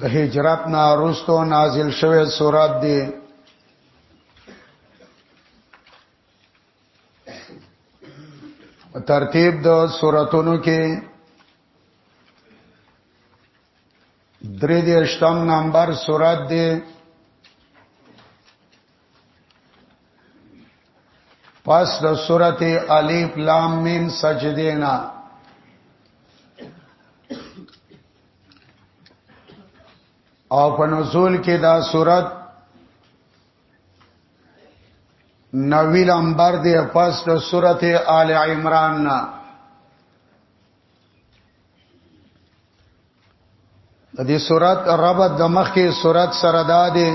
د هجرت نه رستو نازل شوه سورات دی ترتیب د سوراتونو کې درې دیشتم نمبر سورات دی پس د سورته الف لام میم سجدینا او په نزول کې دا صورت نوی لمبر دی پس د سورته آل عمران نه د دې سورات ربط د مخکې سورات سره دا دی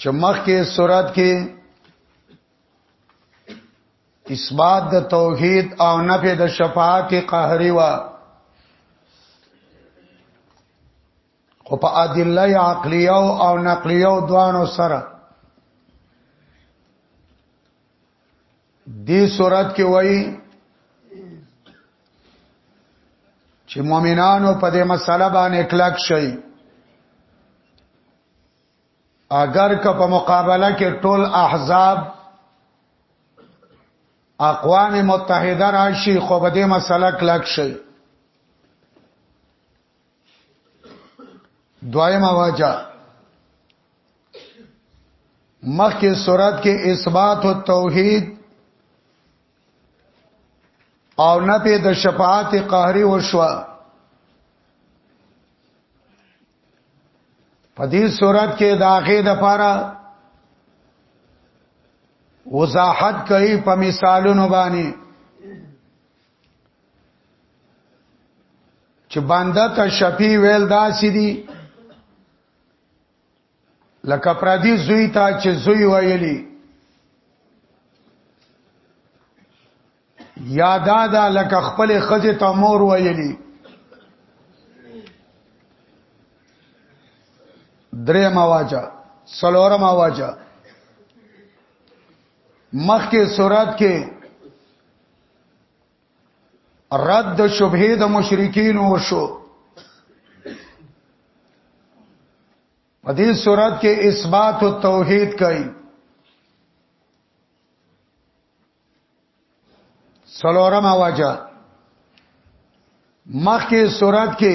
چې مخکې سورات کې اثبات د توحید او نفی د شفاعت قهری وا خو په ادله عقلیه او نقلیه دوانو سره دې صورت کې وایي چې مؤمنانو په دې مسله باندې کلک شي اگر که په مقابله کې ټول احزاب اقوام متحده راشي خو به دې مسله کلک شي دویمه واجه مخکې صورت کې اثبات او توحید او نه په د شفاعت قهري وشوا په دې صورت کې د هغه د پاره وضاحت کوي په مثالونو باندې چې بنده ته شفیع ویل داسې دي لکه پردي زوی ته چې زوی ویلی یا دادا لکه خپل خځه ته مور ویلی درې مواجه سلور مواجه مخ کې صورت کې رد شبهه د مشرکین وشو په دې صورت کې اثبات او توحید کوي سلورم واجه مخکې صورت کې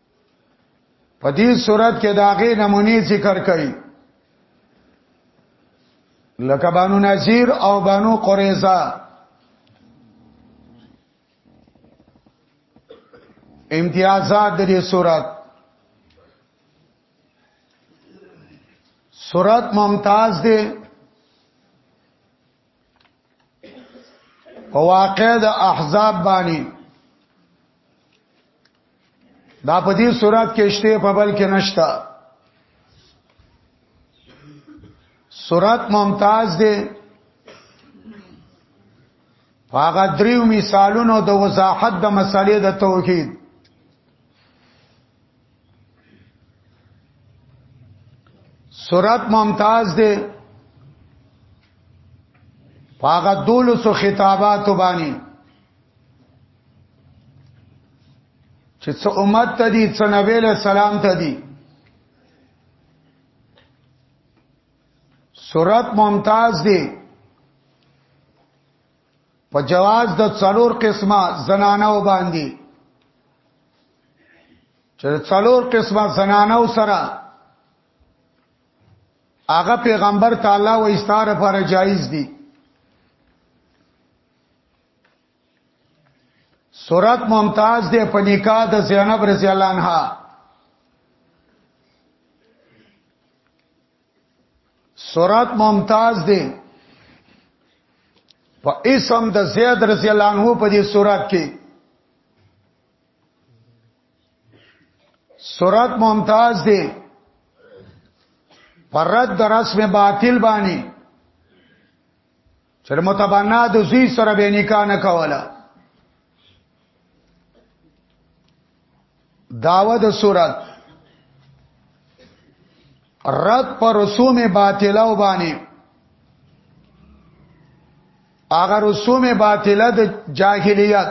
په دې صورت کې داغه نمونی ذکر کړي لکه بانو نذیر او بانو قریظه امتیازات د دې صورت صورت ممتاز دی په واقع د احزاب باندې دا په دې صورت کې شته په بل کې نشتا صورت ممتاز دی هغه دریو مثالونو د وضاحت د مسالې د توحید سورت ممتاز دی پاغه دولسو خطابات باندې چې څو امت ته دي څو نبی له سلام ته دي سورت ممتاز دی په جواز د څلور قسمه زنانو باندې چې څلور قسمه زنانو سره هغه پیغمبر تعالی و استاره پر جایز دي سورت ممتاز دی په نکاح د زینب رضی الله عنها سورت ممتاز دی په اسم د زید رضی الله عنه په دې سورت کې سورت ممتاز دی پر رد د رسم باطل باندې چې متبنا د زوی سره به نکاح نه کوله داوه د صورت رد پر رسوم باطله وبانی هغه رسوم باطله د جاهلیت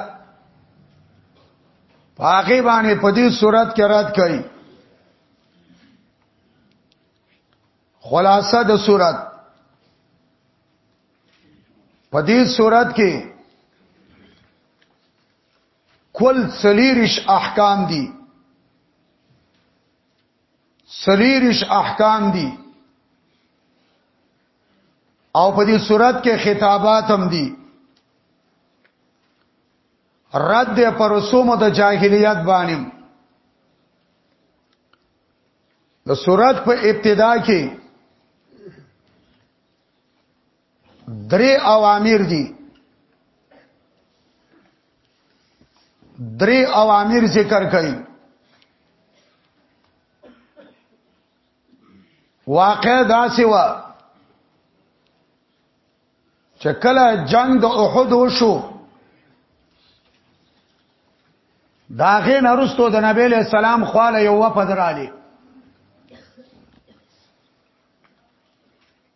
هغه باندې په دې صورت کې رد کړي خلاصه د صورت په دې صورت کې کل سلیرش احکام دي سلیرش احکام دي او په دې صورت کې خطابات هم دي رد پر رسوم د جاهلیت باندې د صورت په ابتدا کې درې اوامر دي درې اوامر ذکر کړي واقع دا سی و چې کله جنگ د احد وشو داغه نرستو د نبی له سلام خواله یو وفد رالی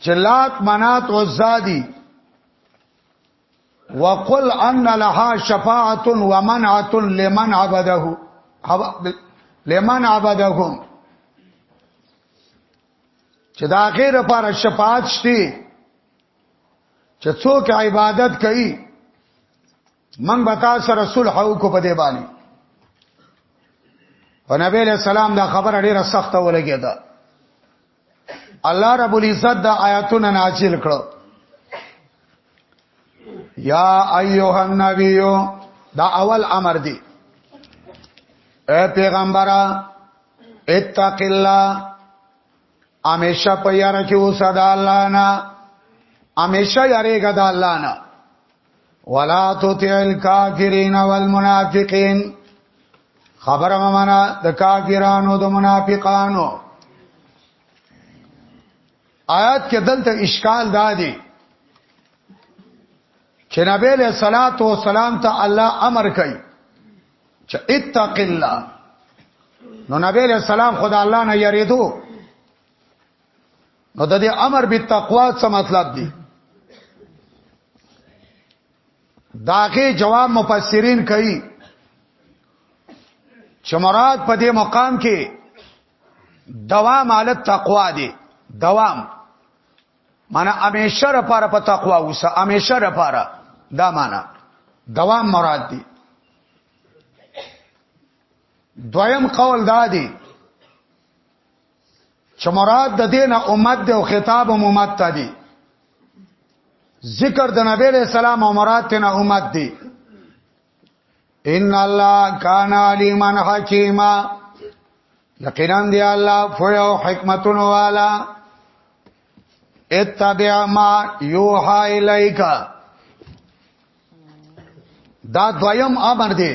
چلات منات او زادی وقل ان لها شفاعه ومنعه لمن عبده لمن عبدهم چې دا غیر لپاره شفاعت شته چې څوک عبادت کوي من بتا سره رسول حو کو پدې باندې په نبی له سلام دا خبره ډیره سخته ولګیده الله رب العزت دا آیاتونه نازل کړو یا ایها النبی دا اول امر دی اے پیغمبره اتق الله امیشه په یاره کې اوسه د الله نه امیشه یریګه د الله نه ولا تطع الكافرين والمنافقين خبر ممنا د کافرانو د منافقانو آیات کې دلته اشکال دا دی چې نبی له صلوات و سلام ته الله امر کوي چې اتق الله نو نبی له سلام خدای الله نه یریدو نو د دې امر به تقوا څه مطلب دی داغه جواب مفسرین کوي چې مراد په دې مقام کې دوام علی تقوا دی دوام معنی همیشه لپاره په تقوا اوسه همیشه لپاره دا معنی دوام مراد دی دویم قول دا دی چې مراد د دین امت دی او خطاب هم امت ته دی ذکر د نبی له سلام او مراد ته نه امت دی ان الله کان علیما حکیما یقینا دی الله فویا حکمتون والا اتبع ما یوحا الیک دا دویم امر دی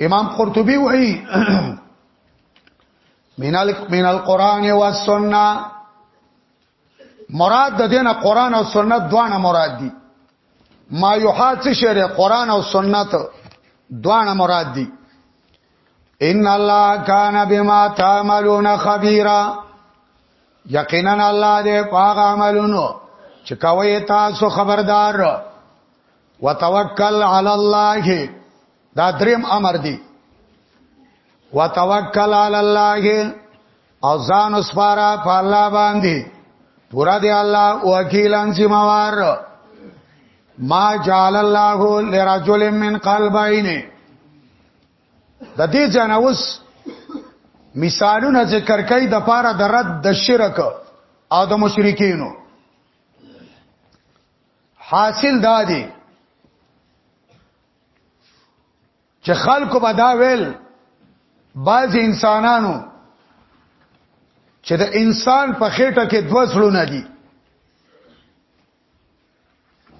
امام قرطبي وایي من من القران والسنه مراد د دینه قران او سنت دوانه مراد دي ما یحات شعر قران او سنت دوانه مراد دي ان الله کان بما تعملون خبيرا یقینا الله دې پاغ عملونو چې کوي تاسو خبردار وتوکل علی الله دا دریم امر دی وتوکل علی الله او ځان وسپارا په الله باندې پورا دی الله وکیلان سیموار ما جعل الله لرجل من قلبین د دې جنوس مثالونه ذکر کوي د پاره د رد د شرک او د مشرکینو حاصل دا دی چې خلکو به دا ویل بعض انسانانو چې د انسان په خېټه کې دوه سړونه دي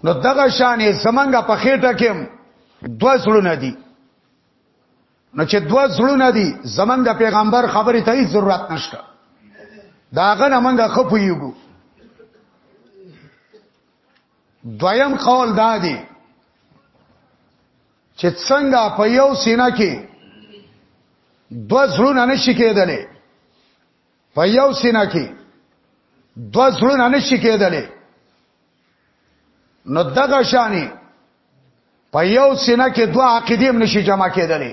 نو دغه شانې زمنګ په خېټه کې دوه سړونه دي نو چې دوه زړونه دي زمنګ د پیغمبر خبرې ته هیڅ ضرورت نشته داغه نه منګه خپویږو دویم قول دا دی چې څنګه په یو سینه کې دو زړونه نشي کېدلې په یو سینه کې دو زړونه نشي کېدلې نو دغه شانی په یو سینه کې دوه عقیدې هم نشي جمع کېدلې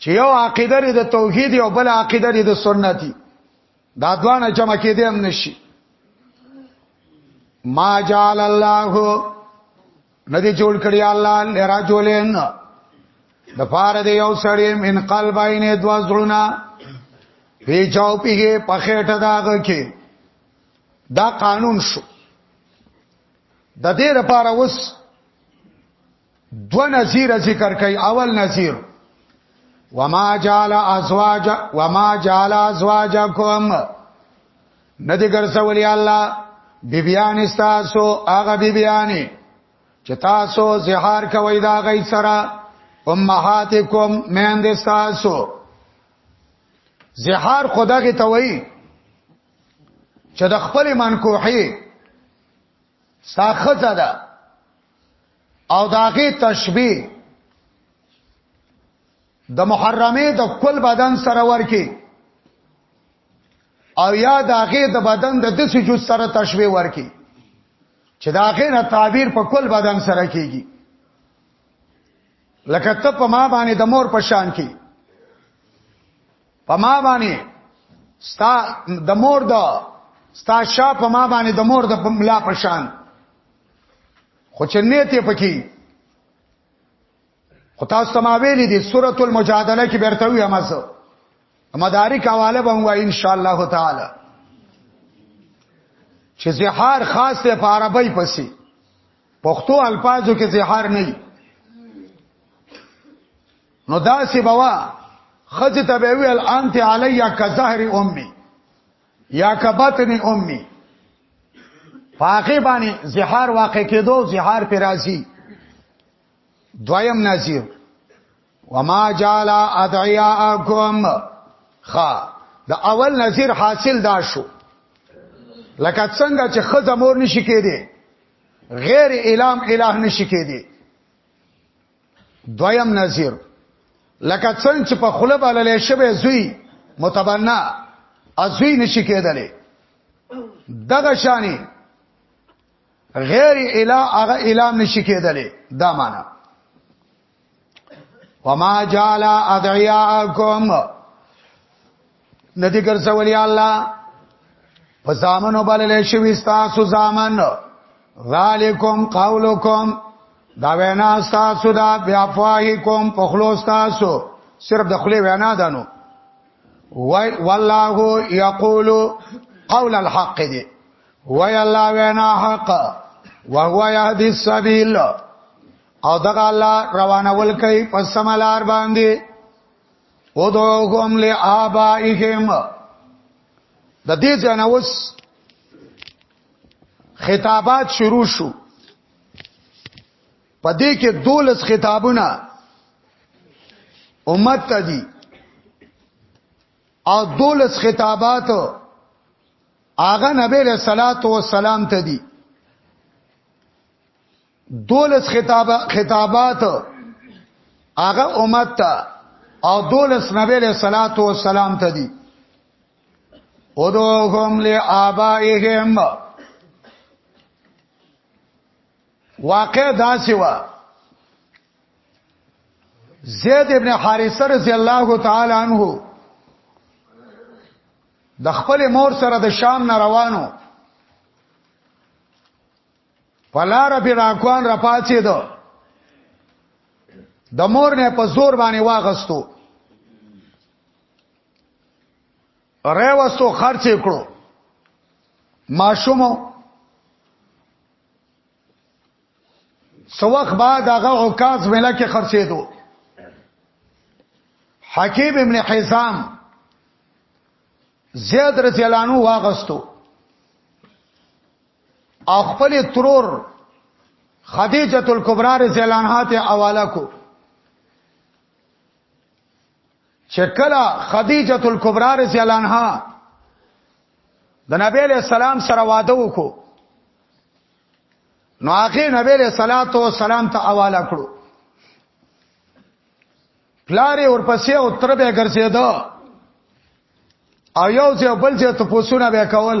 چې یو عقیده لري د توحید او بل عقیده لري د سنتي دا دوه جمع کېدې هم نشي ما جعل الله ندی جوړ کړی الله لراجولین د فار دی یو سړی من قلبین دوا زړونه په چاو پیګه په خېټه داغه کې دا قانون شو د دې لپاره اوس دو نظیر ذکر کوي اول نظیر وما جعل ازواج وما جعل ازواجکم ندی ګرځولې الله بیبیان استاسو هغه بیبیانی چې تاسو زهار کوي دا غي سره امهاتکم مهند استاسو زهار خدای ته وایي چې د خپل منکوحي ساخه ده او داغه تشبیه د محرمه د کل بدن سره ورکی او یا داغه د بدن د دسی جز سره تشبیه ورکی چې داغه نه تعبیر په کل بدن سره کیږي لکه ته په ما باندې د مور په شان کې په ما باندې ستا د مور د ستا شا په ما باندې د مور د ملا په شان خو چې نیت یې پکې خو تاسو ما ویلې دي سورۃ المجادله کې برته وي همزه مدارک حواله به وای ان شاء الله تعالی چې زهار خاص ته په عربی پسې پښتو الفاظو کې زهار نه نو دا سی بوا خځه ته به ویل انت علیا کظهر امي یا کبطن امي پاکه باندې زهار واقع کېدو زهار پر راځي دویم نذیر وما جعل ادعیاءکم خ د اول نذیر حاصل دا شو لکه څنګه چې خزه مور نشي کېدی غیر الام الہ نشي کېدی دویم نظیر لکه څنګه چې په خله بللې شوی زوی متبنا ازوی نشي کېدلې دغه شانی غیر اله هغه الام نشي کېدلې دا معنا وما جعل ادعیاءکم ندی ګرځولې الله په ځامنو بللې شوي تاسو ځامن ذالکم قولکم دا وینا تاسو دا بیا فواهکم په خلو تاسو صرف د خلی وینا دانو وای والله یقول قول الحق دی وای الله وینا حق وهو يهدي السبيل او دغه الله روانول کوي په سملار باندې ودعوهم لآبائهم د دې جنوس خطابات شروع شو پدې کې دولس خطابونه امت ته دي او دولس خطابات آغا نبی له صلوات و سلام ته دي دولس خطاب خطابات هغه امت ته او دولس نبی له صلوات و سلام ته دي ودوهم لآبائهم واقع داسې و زید ابن حارثه رضی الله تعالی عنہ د خپل مور سره د شام نه روانو پلار په راکوان را پاتې دو د مور نه په زور باندې واغستو ریوستو خرچ کړو ماشومو سوخ بعد هغه عکاز مله کې خرڅېدو حکیم ابن حزام زید رضی الله عنه واغستو او خپل ترور خدیجه الکبرى رضی الله عنها ته حواله کو چکلا خدیجه الکبرى رضی الله عنها د نبی له سلام سره واده وکړو نو هغه نبی له صلوات و سلام ته حواله کړو پلاری ورپسې او تر به ګرځیدو او یو ځای بل ځای ته پوسونه به کول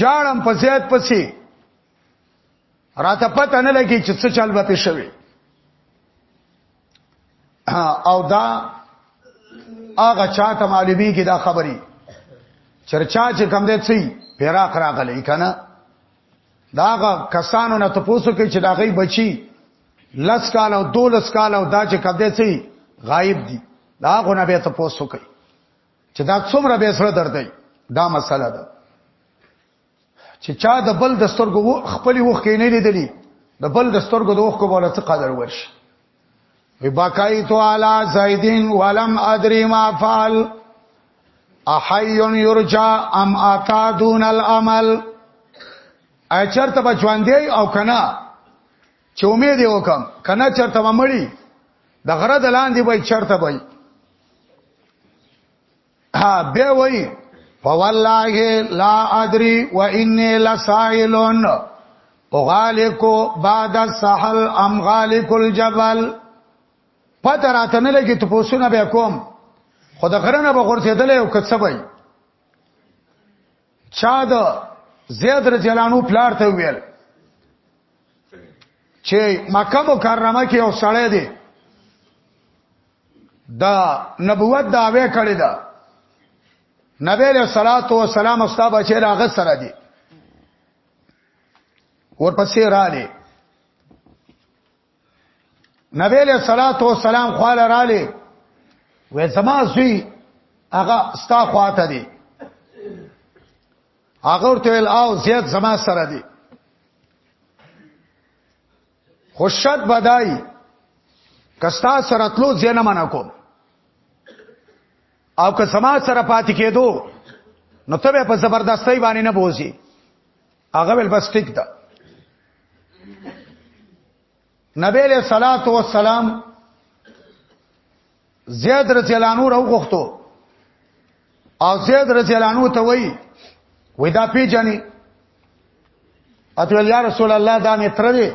جاړم په زیات پسې راته پته نه لګي چې څه چل به شوي او دا هغه چاته معلومی کې دا خبري چرچا چې کم دې سي پیرا خرا غلې کنه داغه کسانو نه تاسو کې چې داغي بچي لس کال او دولس کال او دا چې کم دې سي غایب دي داغه نه به تاسو کوي چې دا څومره به سره دردای دا مسله ده چې چا د بل د سترګو خپل وخت کې نه لیدلی د بل د سترګو د وخت کو بوله څه قدر ورشي وبکایت علی زیدین ولم ادری ما فعل احی یرجا ام اتا دون العمل اچرته بچوان دی او کنا چې امید یې وکم کنه چرته مړی د غره د لاندې وای چرته وای ها به وای فوالله لا ادري واني لسائل اغالق بعد السحل ام غالق الجبل پته راته نه لګي ته پوسونه به کوم خو د غره نه به غورځېدلې او کڅوي چا د زید رجلانو پلار ته ویل چې مکه مکرمه کې یو سړی دی دا نبوت داوی کړی دا نبی له صلوات و سلام استا بچی راغ سره دی ورپسې را لې نبی له صلوات و سلام خو لراله وې زما زوی هغه ستا خواته دی هغه ورته ویل او زیات زما سره دی خوشت بدای کستا سره تلو زینه منه کوم او که سما سره پاتې کېدو نو ته په زبردستۍ باندې نه بوزي هغه ول بس ټیک ده نبی له صلوات و سلام زید رضی الله عنه راغوښتو او زید رضی الله عنه ته وای وای دا پیجنې اته یا رسول الله دا مې تر دې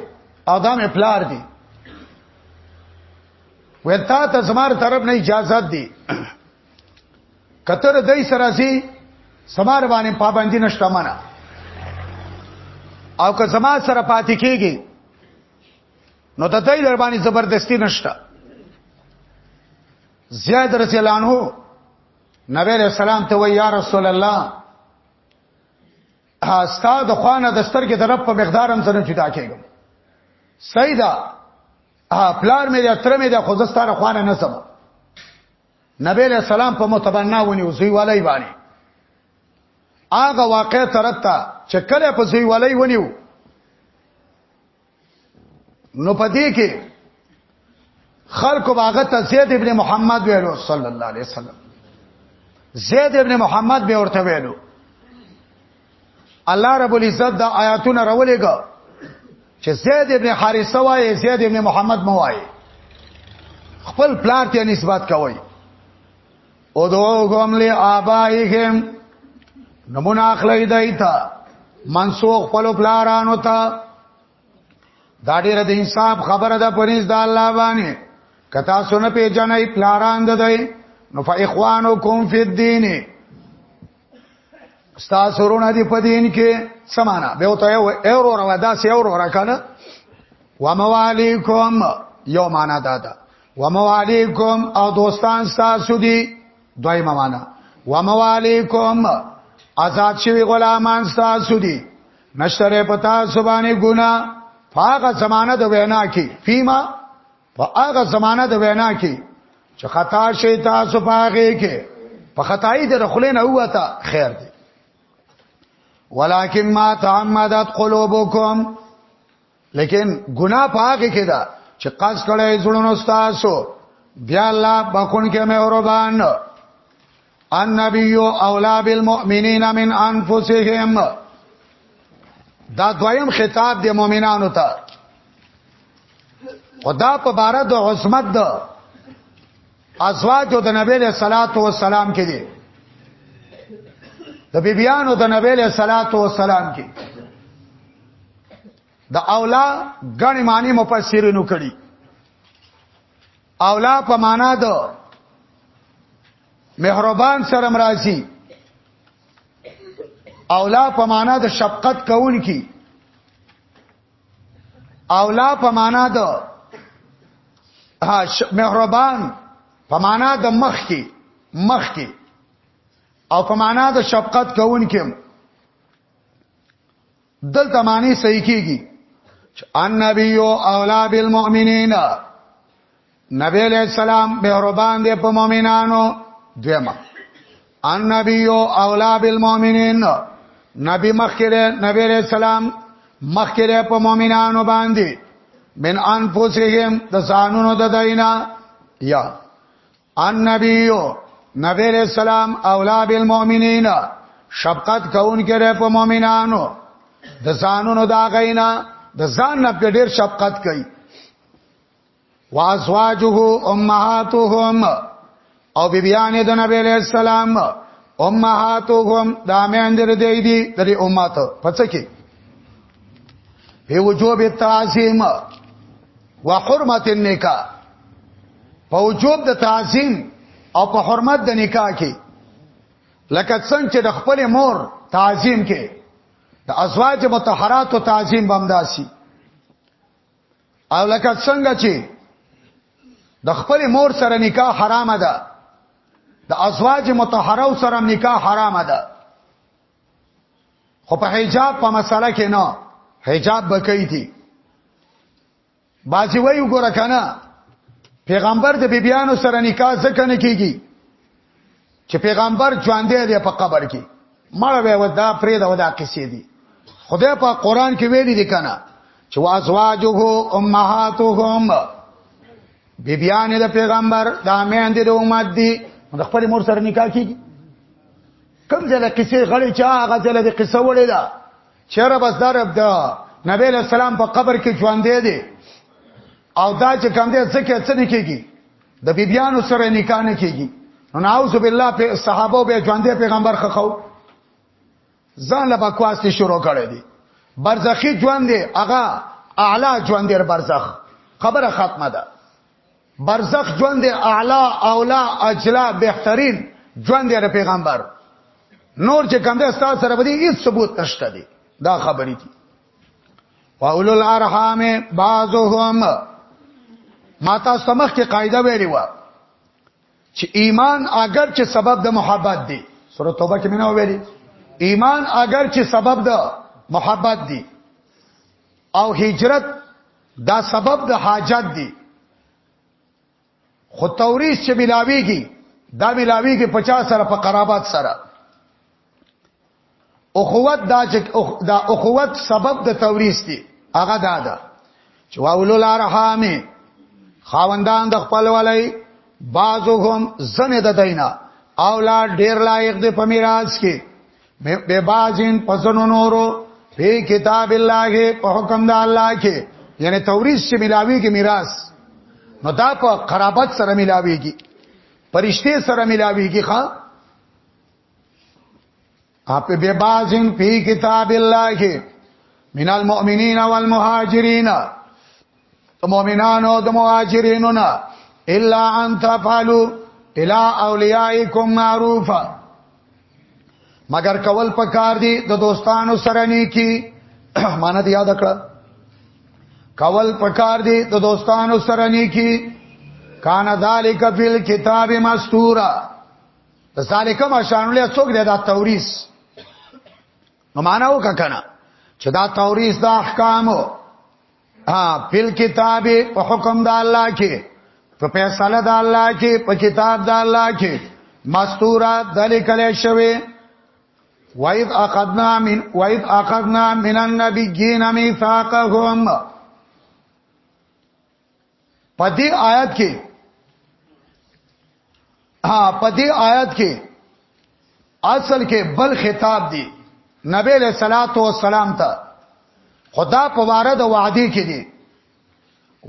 او دا مې پلار دي وتا ته زمار طرف نه اجازه دي کتر دای سره زی سمار باندې پابندی نشته مانا او که زما سره پاتې کیږي نو د دای در باندې زبردستی نشته زیاد رضی الله عنه نبی علیہ السلام ته وی یا رسول الله استا د خوانه د سترګې د رب په مقدار هم سره جدا کېږم سیدا پلار مې د تر مې د خوځستانه خوانه نه سم نبی علیہ السلام په متبنا ونیو زوی والای باندې هغه واقع ترتا چې کله په زوی والای ونیو نو پدې کې خلق باغه ته زید ابن محمد ویلو صلی الله علیه وسلم زید ابن محمد به ورته ویلو الله رب العزت دا آیاتونه راولېګا چې زید ابن حارثه وایي زید ابن محمد مو وایي خپل پلار ته نسبت کوي او دوغم له آبائهم نمونه اخلي دایته منسوخ خپل پلارانو ته دا ډیره د انصاف خبره ده پرېز د الله باندې کتا سونه پیجنې پلاران ده دی نو فاخوانکم فی الدین ستا سرونه دی په دین کې سمانا به وته یو اورو را دا سی اورو را کنه و موالیکم یو معنا دا ده و موالیکم او دوستان تاسو دی دوی معنا و موالیکم آزاد شوی غلامان تاسو دی نشتره پتا سبانه ګنا فاقه زمانه د وینا کې فیما په هغه زمانہ د وینا کې چې خطا شي تاسو پاغه کې په خدای د رخلین هوا ته خیر دی ولکن ما تعمدت قلوبکم لیکن ګنا پاګه کې دا چې قص کړي زړونو تاسو بیا الله بخون کې مهربان النبی اولا بالمؤمنین من انفسهم دا دویم خطاب د مؤمنانو ته خدا په بار د عصمت د ازواج د نبی له صلوات و سلام کې دي د بیبيانو د نبی له صلوات و سلام کې د اولا غنی معنی مفسرینو کړي اولا په معنا د مهربان سره مرাজি اولا په معنا د شفقت کون کی اولا په معنا د مهربان په معنا د مخ کی مخ کی او په معنا د شفقت کون کی دلته معنی صحیح کیږي ان نبی او اولا بالمؤمنین نبی علیہ السلام مهربان دی په مؤمنانو دیمه ان نبی او اولا بالمؤمنین نبی مخکره نبی علیہ السلام مخکره په مؤمنانو باندې من انفسهم د ځانونو د دینا یا ان نبیو نبی علیہ السلام اولا بالمؤمنین شفقت کون کړي په مؤمنانو د ځانونو دا غینا د ځان نه په ډیر شفقت کوي وازواجه امهاتهم او بیبیان د نبی علیہ السلام امهاتهم دا مې اندر دی دي د امهات پڅ کې په وجوب تعظیم وحرمت النکاح په وجوب د تعظیم او په حرمت د نکاح کې لکه څنګه چې د خپل مور تعظیم کې د ازواج متطهرات او تعظیم بمداسي او لکه څنګه چې د خپل مور سره نکاح حرام ده د ازواج متطهره سره نکاح حرام ده خو په حجاب په مسله کې نه حجاب بکې دي بازی وی وګوره کنه پیغمبر د بیبیانو سره نکاح ځکه نه کیږي چې پیغمبر ژوند دی په قبر کې مړ به ودا پرې دا ودا قصې دي خدای په قران کې ویلي دي کنه چې وازواجه امهاتهم بیبیانې د پیغمبر د امین دي د امت دي د خپل مور سره نکاح کیږي کوم ځل قصې غړي چا هغه ځل د قصه وړي دا چیرې بس دار عبد نبی له سلام په قبر کې ژوند دی او دا چې کوم دې څه کې څه نه کېږي د بیبيانو سره نکاح نه کېږي نو نعوذ بالله په صحابه به ژوند دی پیغمبر خخو ځان له بکواس ته شروع کړي دي برزخی ژوند دی هغه اعلی ژوند دی برزخ خبره ختمه ده برزخ ژوند اعلی اولا اجلا بهترین ژوند دی پیغمبر نور چې کوم ده ستاسو سره بدی هیڅ ثبوت نشته دی دا خبرې دي واولو الارحام بعضهم ما تاسو سمخ کې قاعده ویلې و چې ایمان اگر چې سبب د محبت دی سورۃ توبه کې مینه ویلې ایمان اگر چې سبب د محبت دی او هجرت دا سبب د حاجت دی خو توریس چې ملاویږي دا ملاویږي 50 سره په قرابت سره اخوت دا چې دا اخوت سبب د توریس دی هغه دا ده چې واولو لارحامه خاوندان د خپل ولای بعضهم زنه د دینا اولاد ډیر لایق دی په میراث کې به باجین پسنو نورو په کتاب الله په حکم د الله کې یعنی تورید چې ملاوي کې میراث نو دا په قرابت سره ملاويږي پرشته سره ملاويږي ښا اپ به بازن فی کتاب الله من المؤمنین والمهاجرین د مؤمنانو د مهاجرینو نه الا ان تفعلوا الى اولیاءکم معروفا مگر کول پکار دي د دوستانو سره نیکی معنی دی یاد کړه کول پکار دي د دوستانو سره نیکی کان ذالک فی الكتاب مستورا ذالک ما شان له څوک دی دا توریث نو معنی وکړه چې دا توریث د احکامو ها فل کتاب په حکم د الله کې په فیصله د الله کې په کتاب د الله کې مستوره دلیکل شوی وَإِذْ أَخَذْنَا مِنْ وَإِذْ أَخَذْنَا مِنَ النَّبِيِّينَ مِيثَاقَهُمْ په دې آیات کې ها په دې آیات کې اصل کې بل خطاب دی نبی له صلوات و سلام ته خدا په واره د وعده کې دی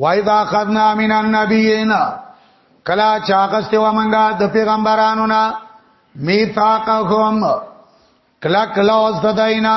وایذا خدنا من النبیین کلا چاغسته و منګه د پیغمبرانو نه میثاقهم کلا کلا اوس دداینا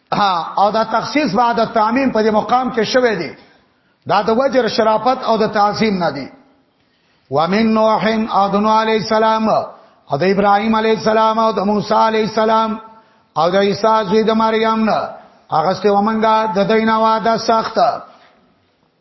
ها او دا تخصیص بعد التعمیم په دې مقام کې شوه دی دا د وجر شرافت او د تعظیم نه دی ومن نوح او د نوح علی السلام او د ابراهیم علی السلام او د موسی علی السلام او د عیسی زوی د مریم نه هغه څه ومنګه د دینه واده سخته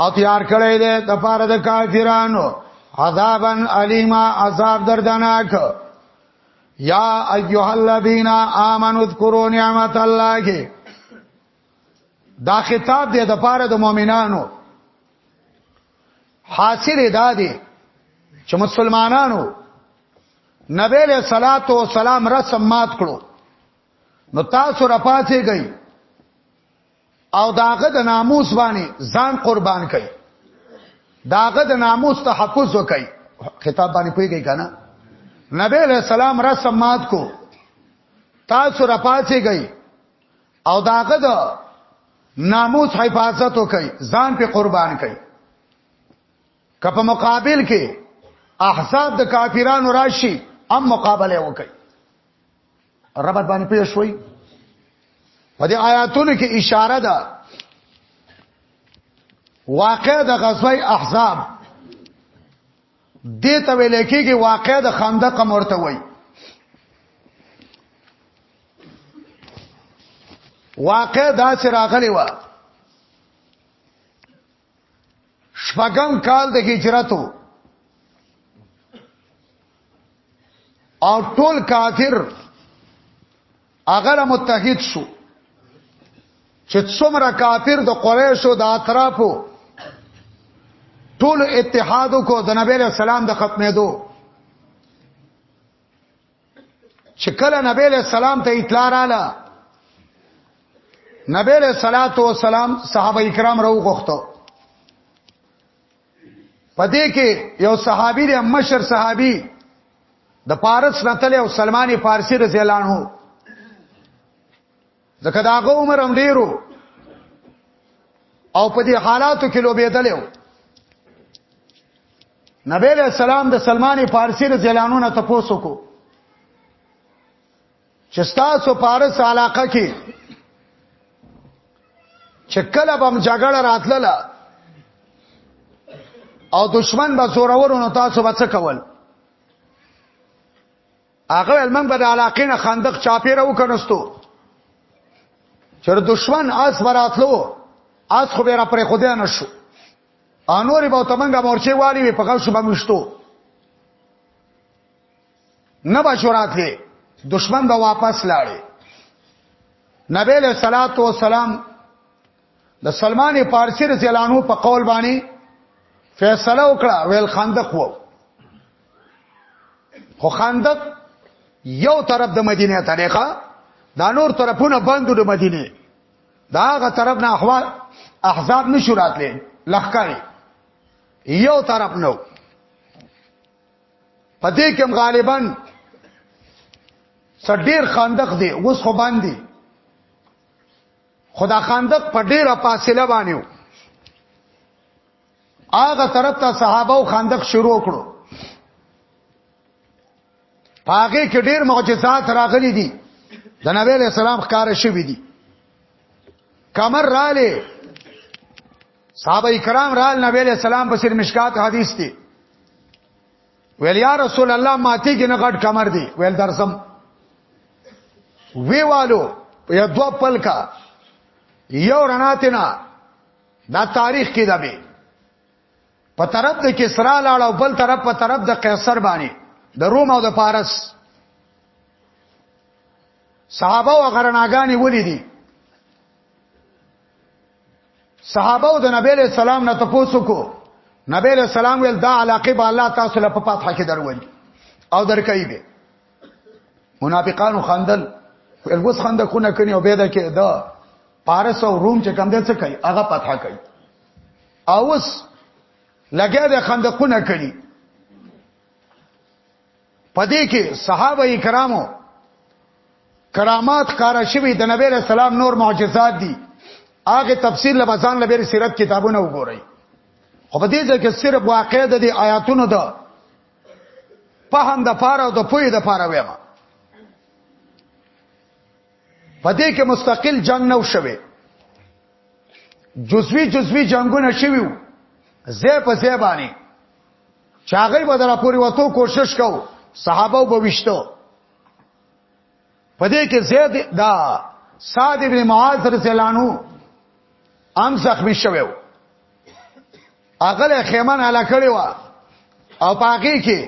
او تیار کړی دی د پاره د کافرانو عذابا الیما عذاب دردناک یا ایها الذین آمنوا اذکروا نعمت الله دا خطاب دی د پاره د مؤمنانو حاصل ادا دی چې مسلمانانو نبی له صلوات و سلام رسم مات کړو نو تاسو را پاتې گئی او داغه د ناموس باندې ځان قربان کړي داغه د ناموس تحفظ وکړي خطاب باندې پويږي کنه نبی له سلام را سمات کو تاسو را پاتې گئی او داغه د ناموس حفاظت وکړي ځان په قربان کړي که په مقابل کې احزاب د کافرانو راشي هم مقابله وکړي ربط باندې پوه شوي په دې آیاتونو کې اشاره ده واقع د غزوه احزاب دې ته ویل کېږي واقع د خندق مرته وای واقع دا چې راغلی و شپږم کال د هجرتو او ټول کافر هغه متحد شو چې څومره کافر د قریشو د اطرافو ټول اتحادو کو د نبی له سلام د ختمېدو چې کله نبی له سلام ته اطلاع رااله نبی له صلوات و سلام صحابه کرام راو غوښتو پدې کې یو صحابي دی مشر صحابي د پارس نتل او سلمان فارسی رضی الله عنه ځکه دا هغه عمر هم ډیرو او په دې حالاتو کې لوبېدلو نبی له سلام د سلماني فارسی رضی الله عنه ته پوسو کو چې تاسو فارس علاقه کې چې کله بم جګړه راتلله او دشمن به زورورونو تاسو به څه کول هغه ول موږ به د علاقې نه خندق چاپیره وکنستو چر دشمن اس وراتلو اس خو به را پر خدای نشو انوري به تمنګه مورچه والی په غوښ بمشتو نه به شوراتلې دشمن به واپس لاړې نبی له صلوات و سلام د سلمان فارسی رضی الله عنه په قول باندې فیصله وکړه ویل خندق وو خو خندق یو طرف د مدینه ته نه دا نور طرفونه بندو د مدینه دا هغه طرف نه احوال احزاب نشو راتلې لخکاري یو طرف نو پدې کې غالبا سړ ډیر خندق دی اوس خو باندې خدا خاندق په ډیره فاصله باندې و هغه طرف ته صحابه او خاندق شروع کړو پاګه کې ډیر معجزات راغلي دي د نبی له سلام ښکار شوی دي کمر رااله صحابه کرام رال نبی له سلام په سر مشکات حدیث دي ویل یا رسول الله ماته کې نه غټ کمر دی ویل درسم ویوالو یا دو پلکا یو رناتنا دا تاریخ کې دا به په طرف د کسرا لاړ او بل طرف په طرف د قیصر باندې د روم او د فارس صحابه او غرناګانی ولې دي صحابه او د نبی له سلام نه تاسو کو نبی له سلام ول دا علاقه به الله تاسو له په فاتحه کې دروي او درکې به منافقانو خندل الوس خنده کو نه کني او به دا کې دا پارس او روم چې کم دې څه کوي هغه فاتحه کوي اوس لګیا د خندقونه کړي پدې کې صحابه کرامو کرامات کار شوی د نبی له سلام نور معجزات دي هغه تفصیل لبزان لبیر سیرت کتابونه وګورئ خو په دې ځکه کې صرف واقع د دې آیاتونو ده په هم د پاره او د پوی د پاره وایم په دې کې مستقل جنگ نه وشوي جزوی جزوی جنگونه شویو زه په زه باندې چاغې به در پورې وته کوشش کو صحابه به وشتو پدې کې زید دا سعد ابن معاذ رضی الله عنه ام زخمی شوو اغله خیمن علا کړی و او پاګه کې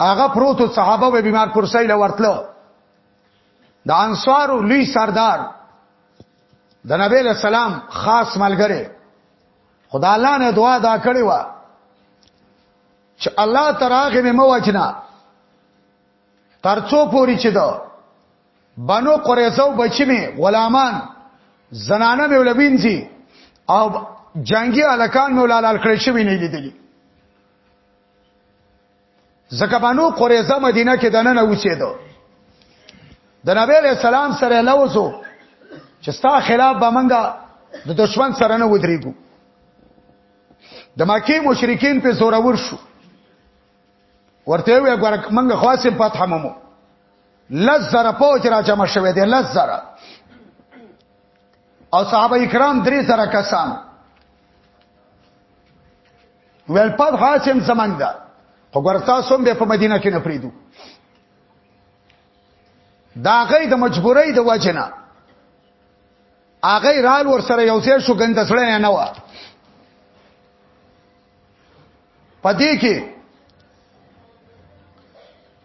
هغه پروت صحابه به بیمار کرسۍ لورتلو د انصارو لوی سردار د نبی له سلام خاص ملګری خدا الله نه دعا دا کړې و چې الله تراغه مې مو وجنا ترڅو پوری چې دا بنو قریزو بچی می غلامان زنانه می ولبینځي او جنگي الکان می ولال کړی شوی نه لیدلی زکه بانو قریزه مدینه کې دنه نه اوسېدو د نبی له سلام سره لوزو چې ستا خلاف به منګه د دشمن سره نه ودرېګو د مکی مشرکین په زور ور شو ورته وی ګور منګه خاصه فتح ممو لزر پوج را جمع شوه دی لزر او صحابه کرام درې زره کسان ویل په حاسم زمنګ دا خو ورتا سوم به په مدینه کې نه پریدو دا غي د مجبورۍ د وجنه هغه رال ور سره یو ځای شو ګند سره نه و پدې کې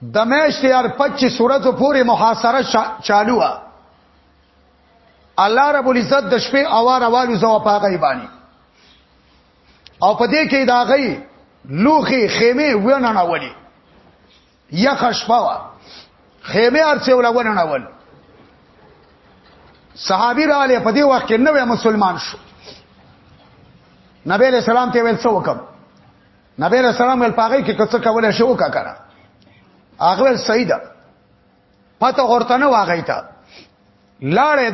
د میاشتې هر 25 صورت پورې محاصره چالو و الله رب العزت د شپې اوار اوالو زو پاګې باندې او په دې کې دا غي لوخي خیمه ونه نه ولي یخ شپه وا خیمه ارڅه ولا ونه نه ول صحابي را لې په دې وخت کې نوې مسلمان شو نبی له سلام ته ویل څه وکم نبی له سلام ول پاګه کې څه کول شو کا کړه هغه ول سیدا پته ورته نه واغی تا لاړې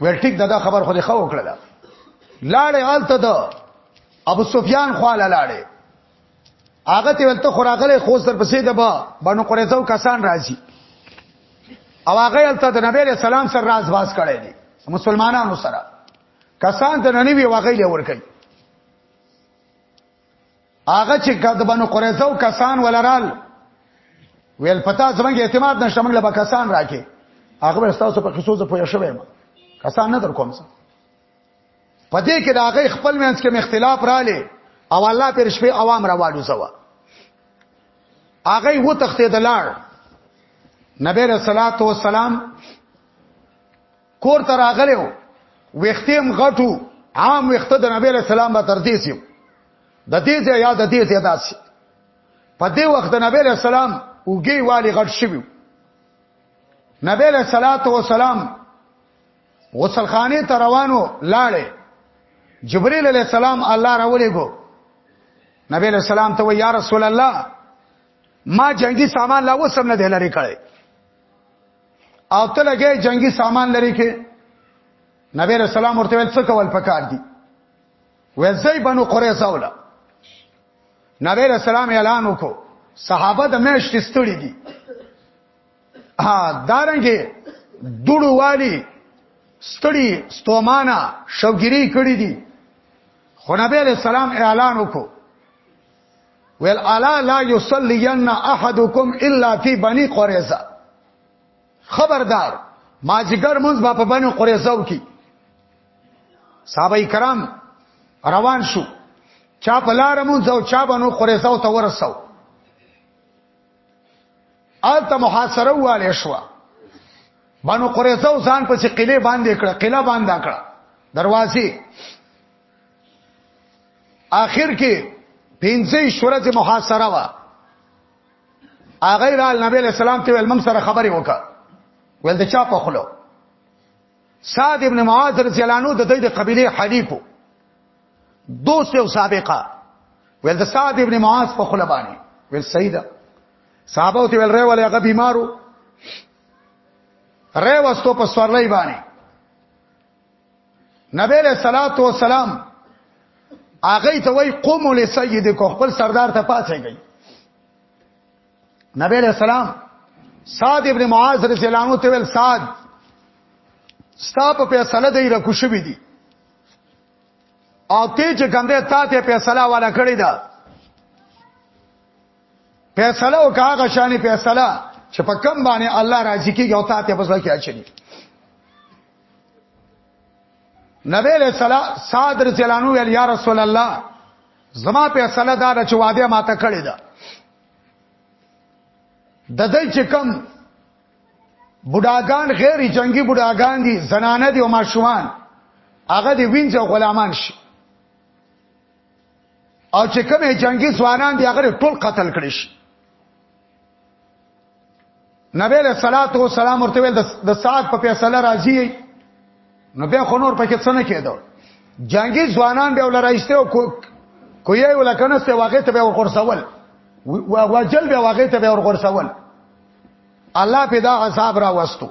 ویل ټیک دا خبر خو دې خو وکړه لاړې آلته ده ابو سفیان خواله لاړې هغه ته ولته خوراغله خو سر پسې ده با بنو قریظه کسان راځي او هغه ولته د نبی له سلام سره راز باز کړي دي مسلمانانو سره کسان ته ننوي واغې لور کوي هغه چې د بنو قریظه او کسان ولرال ویل پتا زمونږ اعتماد نشته موږ له کسان راکې هغه استاسو په خصوص پوه شوم کسان نه در کوم څه پدې کې دا هغه خپل منځ کې اختلاف را لې او الله پر شپې عوام را واډو سوا هغه و تختې دلار نبی رسول الله والسلام کور ته راغلی و وختیم غټو عام وخت د نبی له سلام به تر دې سیو د دې ځای یا د دې ځای داسې په دې وخت د نبی له سلام اوګي والی غټ شوی نبی له صلوات و سلام غسل خانه ته روانو لاړې جبريل عليه السلام الله راولې ګو نبی له سلام ته و یا رسول الله ما جنگي سامان لا وسم نه دلاري کړي او ته لګې جنگي سامان لري کې نبی رسول الله ورته ویل څه کول پکار دي وزي بنو قريظه ولا نبی رسول الله اعلان وکړو صحابه د مېشت ستړي دي ها دارنګي دوړو والی ستړي ستومانه شوګيري کړی دي خو نبی رسول الله اعلان وکړو ویل الا لا یصلین احدکم الا فی بنی قریظه خبردار ما جګر مونږ با په بنی قریظه وکي صحابه کرام روان شو چا په لار مونږ او چا بنو قریظه او تورسو آلته محاصره واله شو بنو قریظه ځان په قلعه باندې کړه قلعه باندې کړه دروازې آخر کې پنځه شورت محاصره وا اغه را نبی له سلام ته ولمم سره خبرې وکړه ول د چا په خلو سعد ابن معاذ رضی الله عنه د دې د قبيله حلیفو دوست او سابقه ول د سعد ابن معاذ په خلو باندې ول سیدا صحابه ته ول ریول هغه بیمارو ریوستو په سورلای باندې نبی له صلوات و سلام هغه ته وای قوم له سید کو خپل سردار ته پاتې گئی نبی له سلام سعد ابن معاذ رضی الله عنه ته ول سعد ستا په فیصله دی را کوشبي دي او ته چې کوم دی تا ته فیصله والا کړی دا فیصله او کاغه شانې فیصله چې په کم باندې الله راضي کیږي او تا ته فیصله کیږي نبی له سلام صادر جلانو ویل یا رسول الله زما په سلا دا چې واده ما ته کړی دا د دې چې کم بډاګان غیر جنگي بډاګان دي زنانه دي او ماشومان هغه دي وینځه غلامان شي او چې کوم جنگي ځوانان دي هغه ټول قتل کړي شي نبی له صلوات و سلام ورته ویل د ساعت په فیصله راځي نو بیا خو نور پکې څه نه کېدو جنگي ځوانان به ولرایسته او کوی ولکنه سه واقع ته به ورغورسول وجل به واقع ته به ورغورسول الله پیدا عذاب را وستو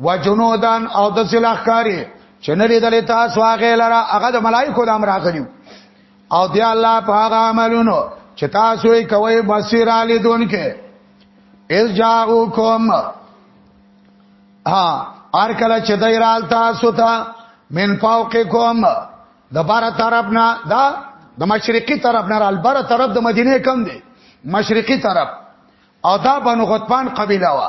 وجنودان او د سلاخکاری چې نه لیدل تاسو هغه لره هغه د ملائکو د امر راغلیو او دی الله په هغه عملونو چې تاسو یې کوي بصیر علی دون کې اس جاءوکم ها ار کله چې دای رال تاسو ته من فوقکم د بار طرف نه دا د مشرقي طرف نه رال بار طرف د مدینه کم دی مشرقي طرف او دا بنو غطفان قبیله وا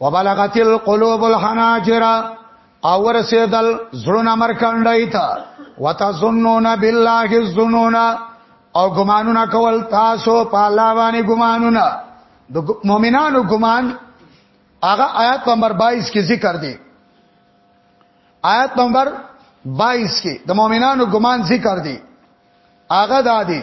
وبلغت القلوب الحناجر او ورسېدل زړونه مرکندای ته وتظنون بالله الظنون او ګمانونه کول تاسو په الله باندې ګمانونه د مؤمنانو ګمان هغه آیات نمبر 22 کې ذکر دی آیات نمبر 22 کې د مؤمنانو ګمان ذکر دی هغه دادی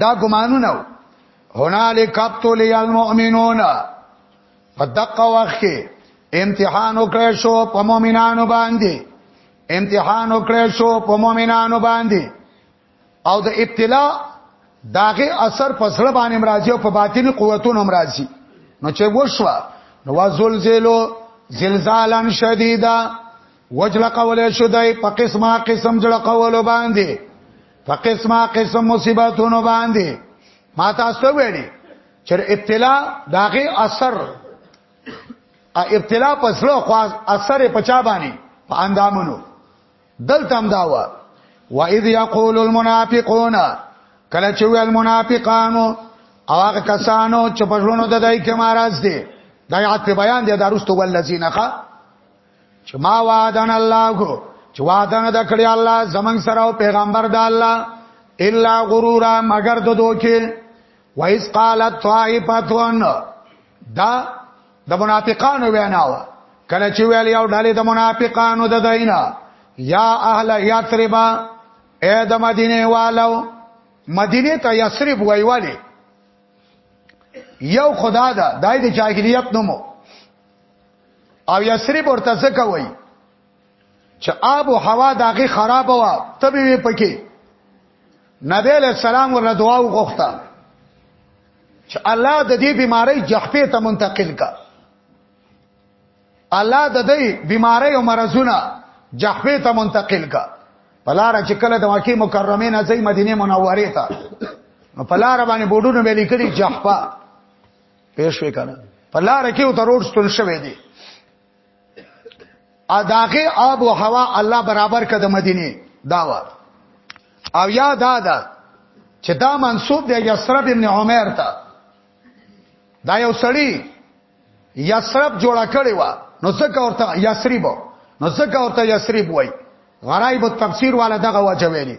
دا ګمانونه هنالک ابتلی المؤمنون په دقه وخت کې امتحان وکړ شو په مؤمنانو باندې امتحان وکړ شو په مؤمنانو باندې او د ابتلا داغه اثر په سره باندې مرাজি او په باطنی قوتونو مرাজি نو چې وشوا نو وزلزلو زلزالا شدیدا وجل قول شدای په قسمه قسم جړه قول باندې فقسمه قسم مصیبتونو باندې ما تاسو ویلي چې ابتلا داغه اثر ابتلا پسلو خو اثر پچا باندې په اندامونو دلته هم داوا و اذ یقول المنافقون کله چې ویل منافقانو او هغه کسانو چې په ژوند د دای کې مارز دي دا یاد په بیان دي دروستو ولذینخه چې ما وعدنا الله چې وعده نه دکړي الله زمنګ سره او پیغمبر د الله الا غرورا مگر د دوکي وایس قالت طائفتون دا د منافقانو ویناو کله چې ویل یو ډلې د منافقانو د دینه یا اهل یثرب اے د مدینه والو مدینه ته یثرب وایواله یو خدا دا دای د جاهلیت نومو او یسرب ورته ځکه وای چې آب او هوا داغه خراب وا تبي وي پکې نبی له سلام ورنه دعا وغوښته چې الله د دې بیماری جحفه ته منتقل کا الله د دې بیماری او مرزونه جحفه ته منتقل کا پلار چې کله د مکه مکرمه نه ځي مدینه منوره ته پلار باندې بوډونو به لیکلي جحفه پېښ وی کنه په لار کې او ترور ستون شوې دي ا داغه آب او هوا الله برابر کده مدینه داوا او یا دا دا چې دا منسوب دی یسرب ابن عمر ته دا یو سړی یسرب جوړ کړی و نو څنګه ورته یسریب نو څنګه ورته یسریب وای غرایب التفسیر والا دغه وجه ویلی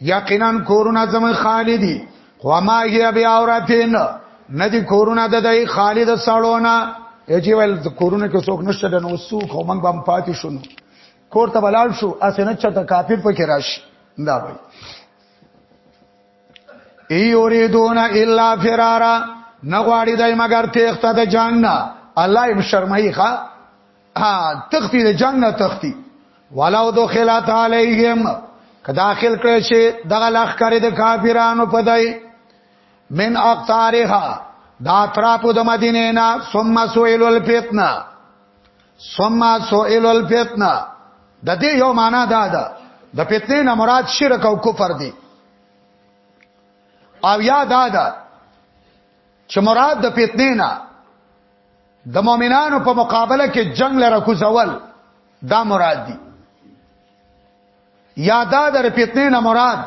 یقینا کورونه زمون خالی دي خو ما هي بیا اوراتین ندی کورونه د دای خالی د سړونه یجی ول کورونه کې څوک نشته د نو سو خو موږ بم پاتې شونو کور ته بلال شو اسنه چرته کافر پکې راشي دا وای ای یریدون الا فرارا نغواړي دای مگر تخته د جنگ نه الله یې شرمایي ښا تختی د جنگ نه تختی ولو دخلت علیهم که داخل کړی شي دغه لخ کړی د کافرانو په دای من اقطارها دا اطرافو د مدینه نه ثم سئل الفتنه ثم سئل الفتنه د دې یو معنا دا ده د فتنې نه مراد شرک او کفر دی او یا دا ده چې مراد د فتنې نه د مؤمنانو په مقابله کې جنگ لره کوزول دا مراد دي یا دا در فتنې نه مراد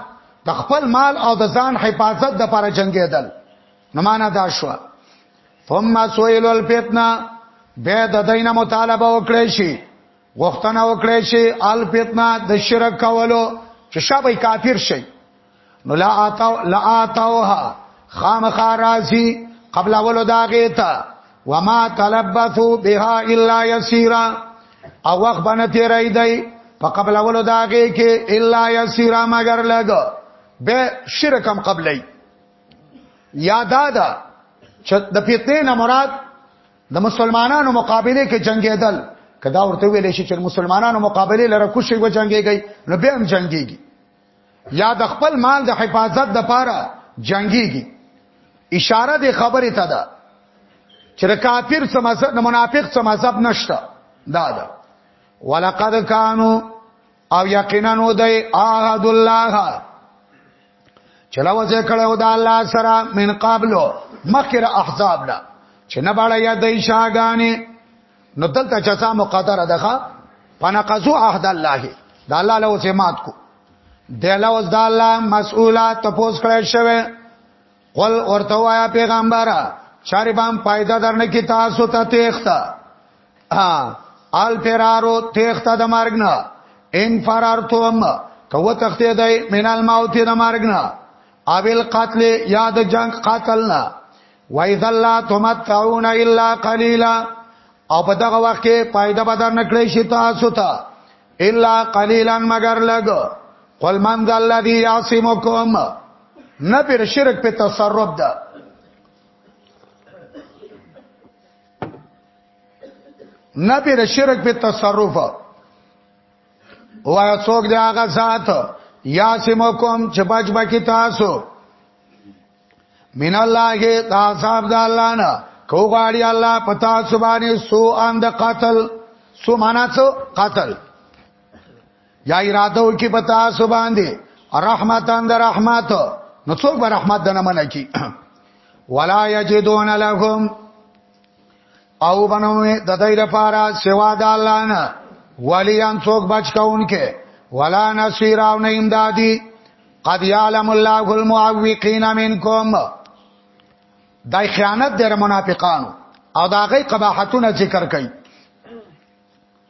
د خپل مال او د ځان حفاظت د لپاره جنگېدل نو معنا دا شو ثم سویل الفتنه به د دینه مطالبه وکړي شي غوښتنه وکړي چې ال فتنه د شرک کولو چې شابه کافر شي نو لا اتاو لا اتاوها خامخا راضي قبل اولو داغه ته وما تلبثوا بها الا يسيرا او وخت باندې تیرای دی په قبل اولو داغه کې الا يسيرا مگر لګ به شرکم قبلای یادا دا چې د فتنه نه مراد د مسلمانانو مقابله کې جنگیدل کدا ورته ویل شي چې مسلمانانو مقابله لره کوشي و جنگيږي نو به هم جنگيږي یا د خپل مال د حفاظت د پاره جنگيږي اشاره د خبرې ته ده چې د کافر څخه مذهب د منافق څخه مذهب نشته دا ده ولقد کانوا او یقینا ودای احد الله چلاو ځای کړو د الله سره من قبلو مخکر احزاب نه چې نه باړه یا دای شاګانې نو دلته چې سم مقدره ده فنقضوا عهد الله دا الله له سمات کو دله اوس دا الله مسؤوله تپوس کړی شوی قل ورته وایا پیغمبره شاربام پایده درنه کی تاسو ته تخته ها آل فرارو تخته د مرګ نه ان فرارتم کو تخته د مینال موت د مرګ نه اویل قتل یا د جنگ قتل نه وایذا لا تمتعون الا قليلا او په دغه وخت کې پایده بدر نکړې شي تاسو ته الا قليلا مگر لګ قل من ذا الذي يعصمكم نه پر شرک په تصرف ده نه پر شرک په تصرف وایا څوک دی هغه ذات یا سمکم چې بچ بکی تاسو من الله کې عذاب د الله نه کو غاړي الله پتا سبحانه سو اند قتل سو معنا څه قتل یا اراده وکي په تاسو باندې رحمتان در رحمت نو څوک به رحمت دنه منه کی ولا یجدون لهم او بنومه د دې لپاره سوا د الله نه ولیان څوک بچ کاونکه ولا نصير او نه امدادي قد يعلم الله المعوقين منكم دای خیانت در منافقانو او دا غي قباحتونه ذکر کوي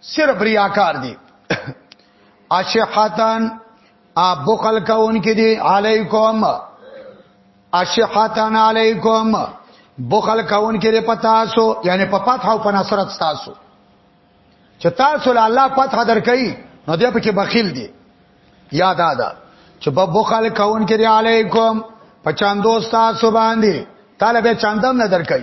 صرف ریاکار دي اشحاتن ا بخل کون کې دي علیکم اشحاتن علیکم بخل کون کې دي پتا سو یعنی په پات او په نصرت تاسو چې تاسو له الله پته درکې نو دې په کې بخیل دي یاد ادا چې په بخل کون کې دي علیکم په چاندو تاسو باندې طالب چاندم نه درکې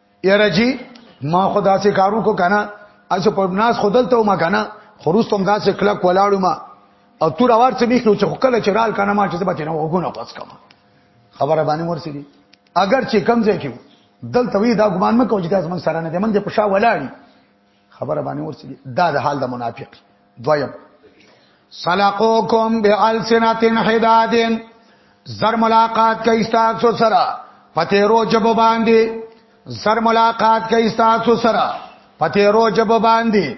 یاره جی ما خدا سي کارو کو کنه اس په ناس خودل ته ما کنه خروستم دا سي کلک ولاړو ما او تو راوار څه میخلو چې خکل چرال کنه ما چې څه بچنه وګونه پس کما خبره باندې ورسېږي اگر چې کم ځای کې دلته وی دا ګمان مکو چې تاسو موږ سره نه دې موږ په شا ولاړی خبره باندې ورسېږي دا د حال د منافق دویم سلقوکم بالسنتن حدادن زر ملاقات کوي تاسو سره پته رو جب باندې زر ملاقات کوي تاسو سره پته رو جب باندې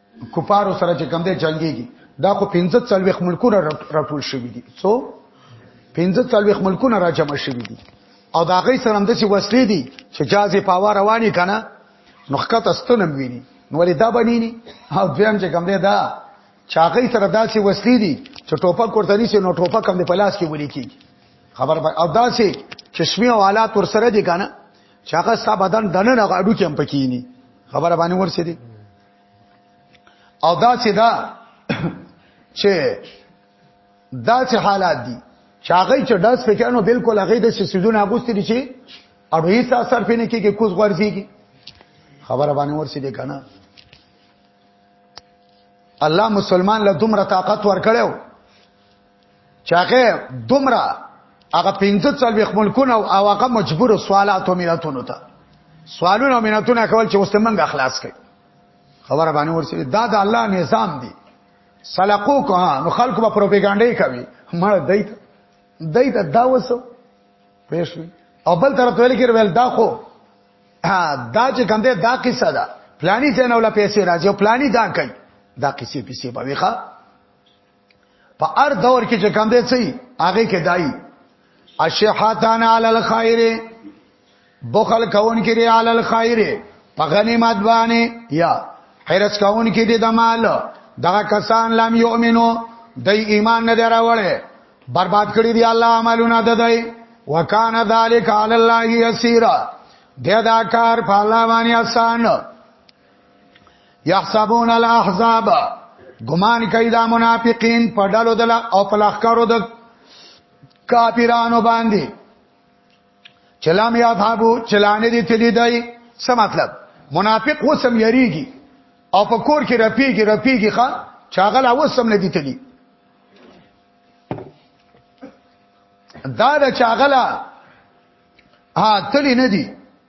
کفارو سره چې کم دی جنگيږي دا خو 15 څلويخ ملکونه راټول شوي دي سو 15 څلويخ ملکونه را جمع شوي دي او دا غي سره هم د چې وسلې دي چې جازي پاوا رواني کنه نو خکت استنم ویني نو ولې دا بنيني او دویم چې کم دی دا چاغې سره دا چې وسلې دي چې ټوپک ورته نيسي نو ټوپک هم د پلاس کې ولي کیږي خبر او دا چې چشمه او حالات ور سره دي کنه چاغه ستا بدن دنه نه غاډو کې هم پکې ني خبره باندې ورسې دي او دا چې دا چې دا چې حالات دي چې هغه چې داس فکرانو بالکل هغه د سيزونه اغوستي دي چې او هیڅ اثر پینې کې کې کوز غورځيږي خبره باندې ورسې دي کنه الله مسلمان له دومره طاقت ورکړیو چاغه دومره هغه پنځه څلوي ملکونه او هغه مجبور سوالات او مینتونو ته سوالونه او مینتونه کول چې اوس منګه خلاص کړي خبره باندې ورسېږي دا د الله نظام دی سلقو کو ها نو خلکو به پروپاګاندا کوي مړ دایت دایت دا وسو پېښوي او بل طرف ویل کې ویل دا خو دا چې کوم دی دا قصه ده پلانی څنګه ولا پیسې راځي او پلانی دا کوي دا قصې پیسې به ویخه په هر دور کې چې کم دی سي هغه کې دای اشحاتان علی الخير بخل کون کې دی علی الخير په غنیمت باندې یا حرس کون کې دی د مال دا کسان لم یؤمنو دای ایمان نه دراوړې برباد کړی دی الله عملونه ددای وکانه ذالک علی الله یسیرا د دا کار په الله باندې آسان یحسبون الاحزاب ګمان کوي دا منافقین په ډلو دل او په لخرو د کافرانو باندې چلام یا ثابو چلانه دي تللی دی څه مطلب منافق وسم یریږي او په کور کې رپیږي رپیږي ښا چاغل اوسم نه دي تللی دا د چاغلا ها تللی نه دي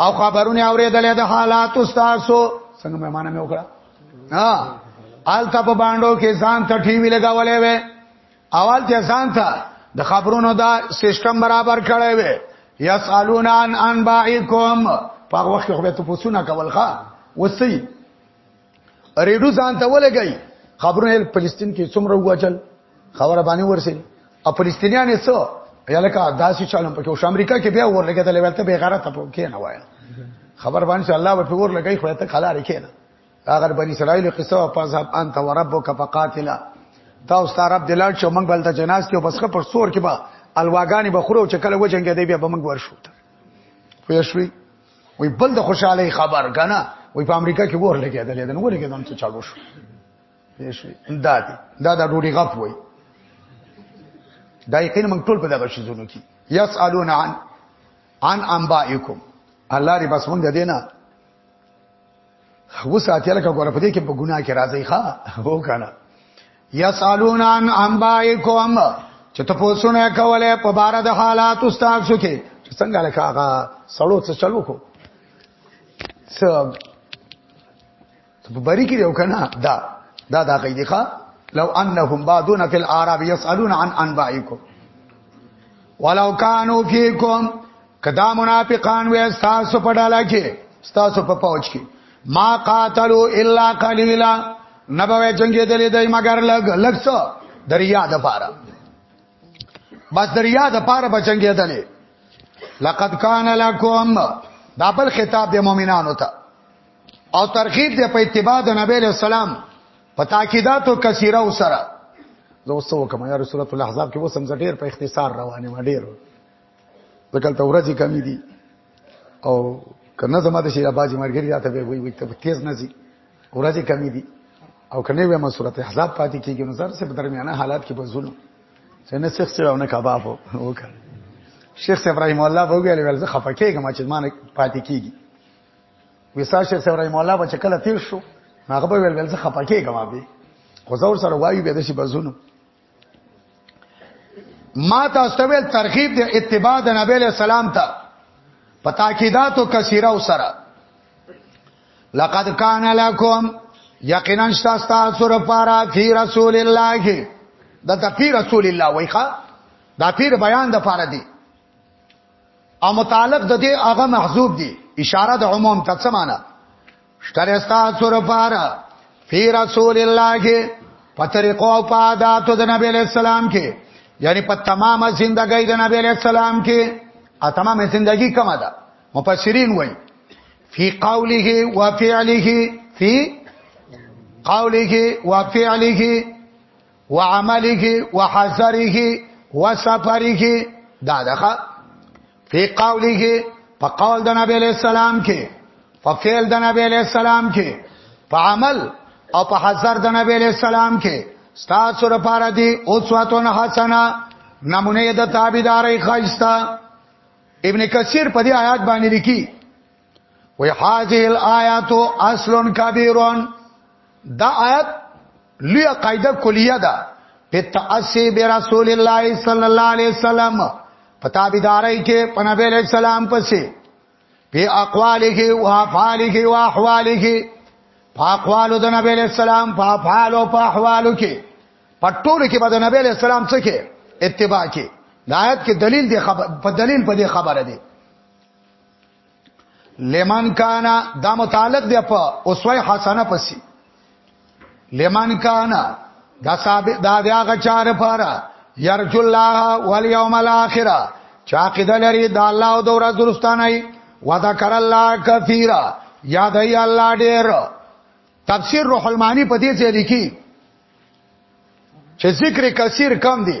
او خبرونه اوریدلې د حالات استادو څنګه مې معنی مې وکړه ها آلته په باندو کې ځان ته ټي وی لګولې وې اول ته ځان ته د خبرونو دا سیستم برابر کړی وې یسالون عن انبائکم په وخت کې خو به ته پوښتنه کول ښا وسی ریډو ځان ته ولګي خبرونه فلسطین کې څومره وچل خبره باندې ورسي او فلسطینیان یې څو یلکه داسې چالم پکې او امریکا کې بیا ورلګېدل ولته به غیرت په کې نه وای خبر باندې الله به ور لګي خو ته خلاره کې نه اگر بنی اسرائیل قصه او پازاب انت وربک فقاتلا تا او ستاره رب دلال شو موږ بلته جناز ته بسخه پر سور کې با الواغانی بخورو چې کله وجنګ دی بیا به موږ ورشو ته خو یې شوي وی بل د خوشاله خبر کنه وی په امریکا کې ور لګیدل دا نو لګیدل ته چالو شو شي دا دی دا د ډوډۍ غف وای دا یقین موږ ټول په دغه شی زونو کې یسالون عن عن انبائکم الله ری بس موږ دینه وساتیا لکه ګوره په دې کې په ګناه کې راځي ښا هو کنه یسالون عن انبائکم چې ته پوښتنه کوله په بار د حالات استاد شو کې څنګه لکه هغه سړو څه چلو کو څه په بری کې یو کنه دا دا دا قیدی ښا لو انهم بادون فی العرب یسالون عن انبائکم ولو کانوا فیکم کدا منافقان وې تاسو په ډاله کې تاسو په پوج کې ما قاتلوا الا قليلا نبوي جنگي دلې دای مگر لګ لګ څه دریا د پاره بس دریا د پاره بچنګي دلې لقد کان لکم دا بل خطاب د مؤمنانو ته او ترغیب د په اتباع د نبی له سلام په تاکیداتو کثیره وسره زه وسو کوم یا رسول الله احزاب کې وسم زډیر په اختصار روانه ما ډیر ځکه ته ورځې کمی دي او کنه زما د شي باج مرګري راته به وي وي ته تیز نه زی ورځې کمی دي او کنه وې ما صورت حساب پاتې کیږي نو زر سه په درمیانه حالات کې بزول څنګه شیخ سره نه کباب وکړ شیخ ابراهیم الله به ویل ول زه خفه کېږم چې ما نه پاتې کیږي وسا شیخ ابراهیم الله به کله تیر شو هغه به ویل زه خفه کېږم به خو زور سره وایي به د شي بزونو ما تاسو ته ویل ترغیب د اتباع د نبی له سلام ته په تاکیداتو کثیره او سره لقد کان لکم یقینا تاسو لپاره فی رسول الله د تفی رسول الله وایخه دا پیر بیان د پاره دی او متعلق د دې هغه محذوب دی اشاره د عموم ته څه معنی شتره تاسو لپاره فی رسول الله کې په طریقو او په عاداتو د نبی علیہ السلام کې یعنی په تمامه ژوندۍ د نبی علیہ السلام کې ا تمامه ژوندۍ کومه ده مفسرین وایي فی قوله و فعله فی قوله و فعله و عمله و حذره و سفره دا دغه فی قوله په قول د نبی علیہ السلام کې په فعل د نبی علیہ السلام کې په عمل او په حضر د نبی علیہ السلام کې ستاسو لپاره دی او سواتون حسنه نمونه د تابعداري خاصه ابن کثیر په دې آیات باندې لیکي وی هاذه الایات اصل کبیرون دا آیت لیا قاعده کلیه ده په تاسی به رسول الله صلی الله علیه وسلم پتا بيدارای کې پنبی علیہ السلام پسې په اقواله او افعاله او احواله په اقوالو د نبی علیہ السلام په افعالو په احوالو کې پټول کې به د نبی علیہ السلام څخه اتباع کې د آیت کې دلیل دی خبر په دلیل په دې خبره دی لمن کانا دا متعلق دی په اسوه حسنه پسې لمن کانا دا ثابت دا دی هغه چاره پاره يرجو الله واليوم الاخر چا قیده لري د الله او د ورځ درستانه وذكر الله كثيرا یاد ای الله ډیر تفسیر روح المانی په دې ځای لیکي چې ذکر کثیر کم دی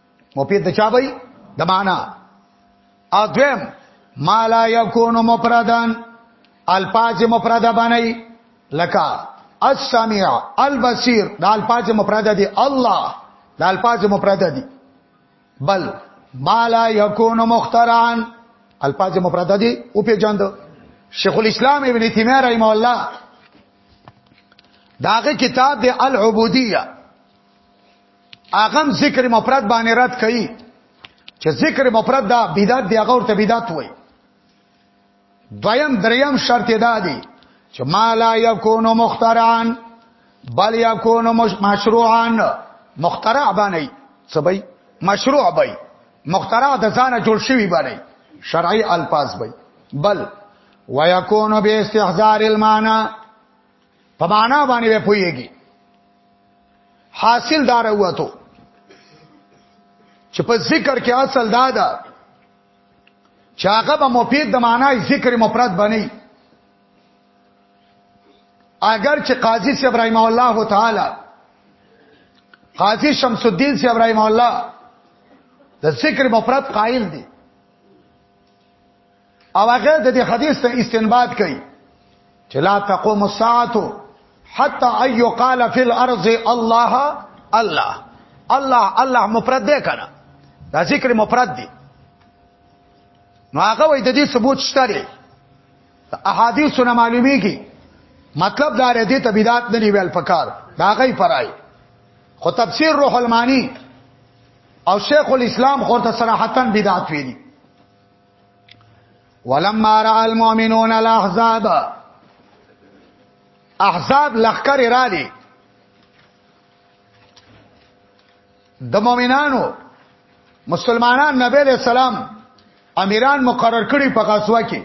مفید د چا وای د معنا او دویم ما لا یکون مفردن الفاظ مفرده باندې لکه السمیع البصیر د الفاظ مفرده دی الله د الفاظ مفرده دی بل ما لا یکون مخترعن الفاظ مفرده دی او په جاند شیخ الاسلام ابن تیمیه رحمه الله داغه کتاب دی العبودیه اغم ذکر مفرد باندې رد کړي چې ذکر مفرد دا بدعت دی هغه ورته بدعت وای دویم دریم شرط دا دی چې ما لا یکونو مخترعان بل یکونو مشروعان مخترع باندې سبای مشروع بای مخترع د ځانه جوړ شوی باندې شرعي الفاظ بای بل ويكون باستحضار المعنى په معنا باندې به پويږي حاصل دار وته چې په ذکر کې اصل دا ده چې هغه به مفید د معنی ذکر مفرد بنئ اگر چې قاضي سی ابراهيم الله تعالی قاضي شمس الدين سی ابراهيم الله د ذکر مفرد قائل دي او هغه د دې حدیث ته استنباط کوي چې لا تقوم الساعه حتا ايو قال في الارض الله الله الله الله مفرد دی کنه دا ذکر مفرد دی نو هغه وې د دې ثبوت شته دی احادیث نه معلومیږي مطلب دا ردی ته بدعت نه دی ویل پکار دا غي پرای خو تفسیر روح المانی او شیخ الاسلام خورته صراحتا بدعت ویلي ولما را المؤمنون الاحزاب احزاب لخر را دي د مؤمنانو مسلمانان نبی له سلام امیران مقرر کړي په غزوه کې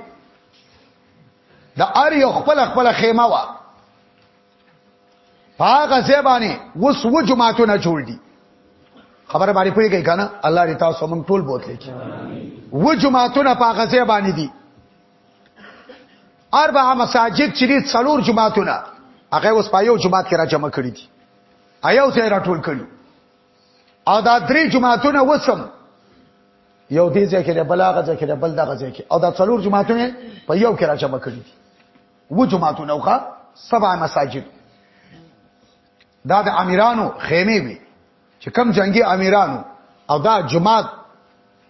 د ار یو خپل خپل خیمه وا هغه زبانی وس و جماعتونه جوړ دي خبره باندې پوي کوي کنه الله دې تاسو موږ ټول بوتل کی و جماعتونه په هغه زبانی دي اربع مساجد چې دي څلور جماعتونه هغه اوس په یو جماعت کې را جمع کړی دي ایو ځای را ټول کړی او دا درې جماعتونه وسم یو دې ځای کې بلاغه ځای کې بل دغه ځای کې او دا څلور جماعتونه په یو کې را جمع کړی دي و جماعتونه وخا سبع مساجد دا د امیرانو خیمه وي چې کم جنگي امیرانو او دا جماعت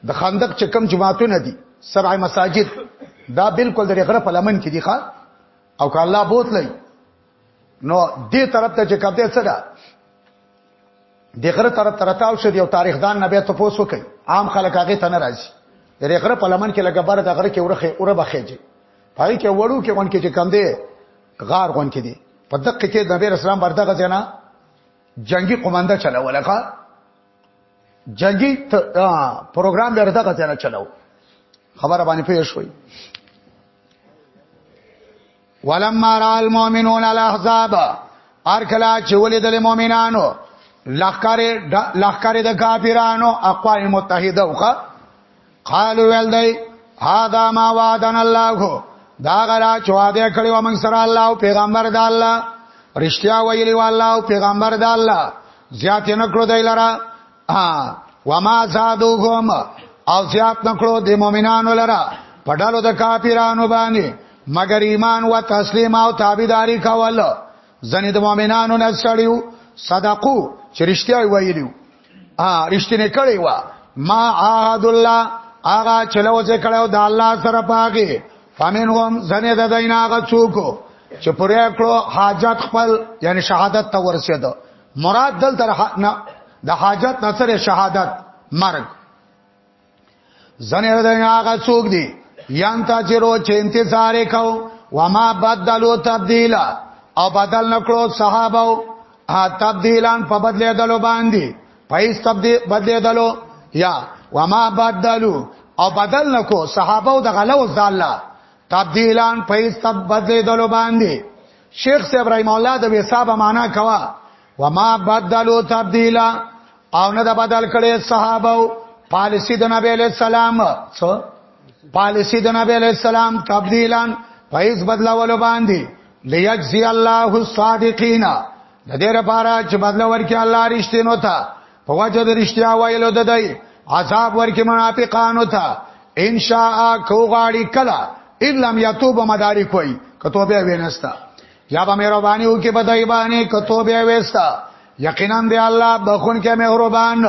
د خندق چې کم جماعتونه دي سبع مساجد دا بالکل د غره په لمن کې دي ښا او که الله بوتلی نو دې طرف ته چې کپته څه ده د غره طرف ته راتاو شو دی او تاریخ دان نه به تاسو کوي عام خلک هغه ته ناراضي د غره په لمن کې لګبره د غره کې ورخه اوره بخېږي پای کې وړو کې غون کې چې کم دی غار غون کې دی په دقه کې د نبی رسول الله برته غځنه جنگي قومانده چلاوله ښا جنگي پروګرام برته غځنه چلاو خبره باندې پیښ شوې ولما را المؤمنون الاحزاب ار کلا چې ولیدل مؤمنانو لخر لخر د کافرانو اقوام متحده وکړه قالو ول دی هاذا ما وعدنا الله دا غرا چواده کړي و موږ سره الله او پیغمبر د الله رښتیا ویلی و الله او پیغمبر د الله زیات نه کړو دی لره ها و ما زادوهم او زیات نه کړو د مؤمنانو لره پډالو د کافرانو باندې مگر ایمان و تسلیم او تابعداري کول ځنې د مؤمنانو نه سړیو صدقو چې رښتیا ویلیو ا رښتینه کړي وا ما عهد الله اغا چلو چې کړو د الله سره پاګه فمنهم زنه د دینه هغه څوک چې پرې کړو حاجت خپل یعنی شهادت ته ورسېدو مراد دل تر نه د حاجت نصر شهادت مرګ زنه ردنه هغه څوک دی یان تا چې رو چې انتظار وکاو وما بدلو تبدیلا او بدل نکړو صحابه ها تبدیلان په بدلې دلو باندې پیس تبدیل بدلې دلو یا وما بدلو او بدل نکو صحابه د غلو زاله تبدیلان پیس تب بدلې دلو باندې شیخ ابراهیم الله د وسابه معنا کوا وما بدلو تبديلا او نه د بدل کړي صحابه پالیسی د نبی علیہ السلام څو پالیسی د نبی علیہ السلام تبدیلان پیس بدلولو باندې لیجزی الله الصادقین د دې لپاره چې بدل ورکړي الله رښتینو ته په وجه د رښتیا ویلو د دی عذاب ورکړي منافقانو ته ان شاء کو غاړي کلا الا یتوب مدارک وای کتوبه وینستا یا به مهرباني وکي په دای باندې کتو بیا وستا یقینا دی الله بخون کې مهربان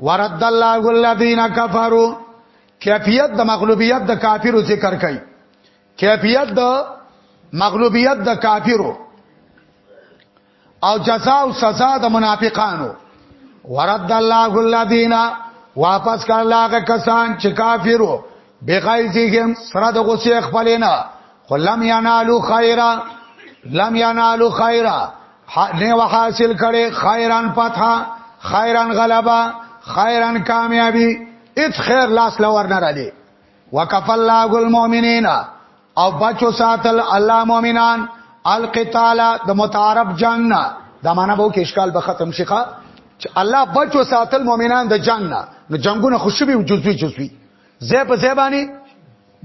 ورد الله الذين كفروا کیفیت د مغلوبیت د کافرو ذکر کوي کیفیت د مغلوبیت د کافرو او جزاء او سزا د منافقانو ورد الله الذين واپس کړه هغه کسان چې کافرو بغای زیګم سره د غصه خپلینا خلم ینالو خیرا لم ینالو خیرا نه وحاصل کړي خیران فتحا خیران غلبا خیران کامیابی ات خیر لاس لور نه رالی وکف الله المؤمنین او بچو ساتل الله مؤمنان القتال د متعارف جنگ نه دا معنا به کې اشکال به ختم شي ښا الله بچو ساتل مؤمنان د جنگ نه نو جنگونه خوشبي او جزوي جزوي زه په زبانی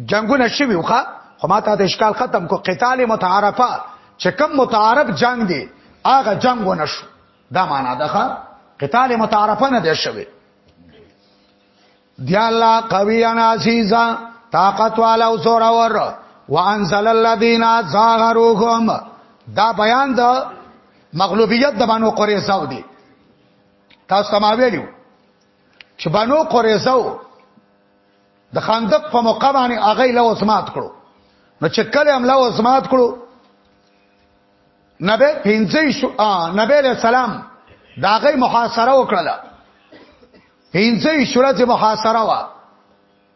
جنگونه شوی وخه خو ما ته د اشکال ختم کو قتال متعارفه چې کم متعارف جنگ دی هغه جنگ ونشو دا معنا ده قتال متعارفه نه دی شوی دی الله قوی عزیزا طاقت والا او زور اور وانزل الذين ظاهروهم دا بیان د مغلوبیت د بانو قریظه دی تاسو ما ویلو چې بانو قریزو د خندق په موقع باندې هغه له وسمات کړو نو چې کله هم له وسمات کړو نبی پنځه شو نبی له سلام داغه محاصره وکړه پنځه شورت محاصره وا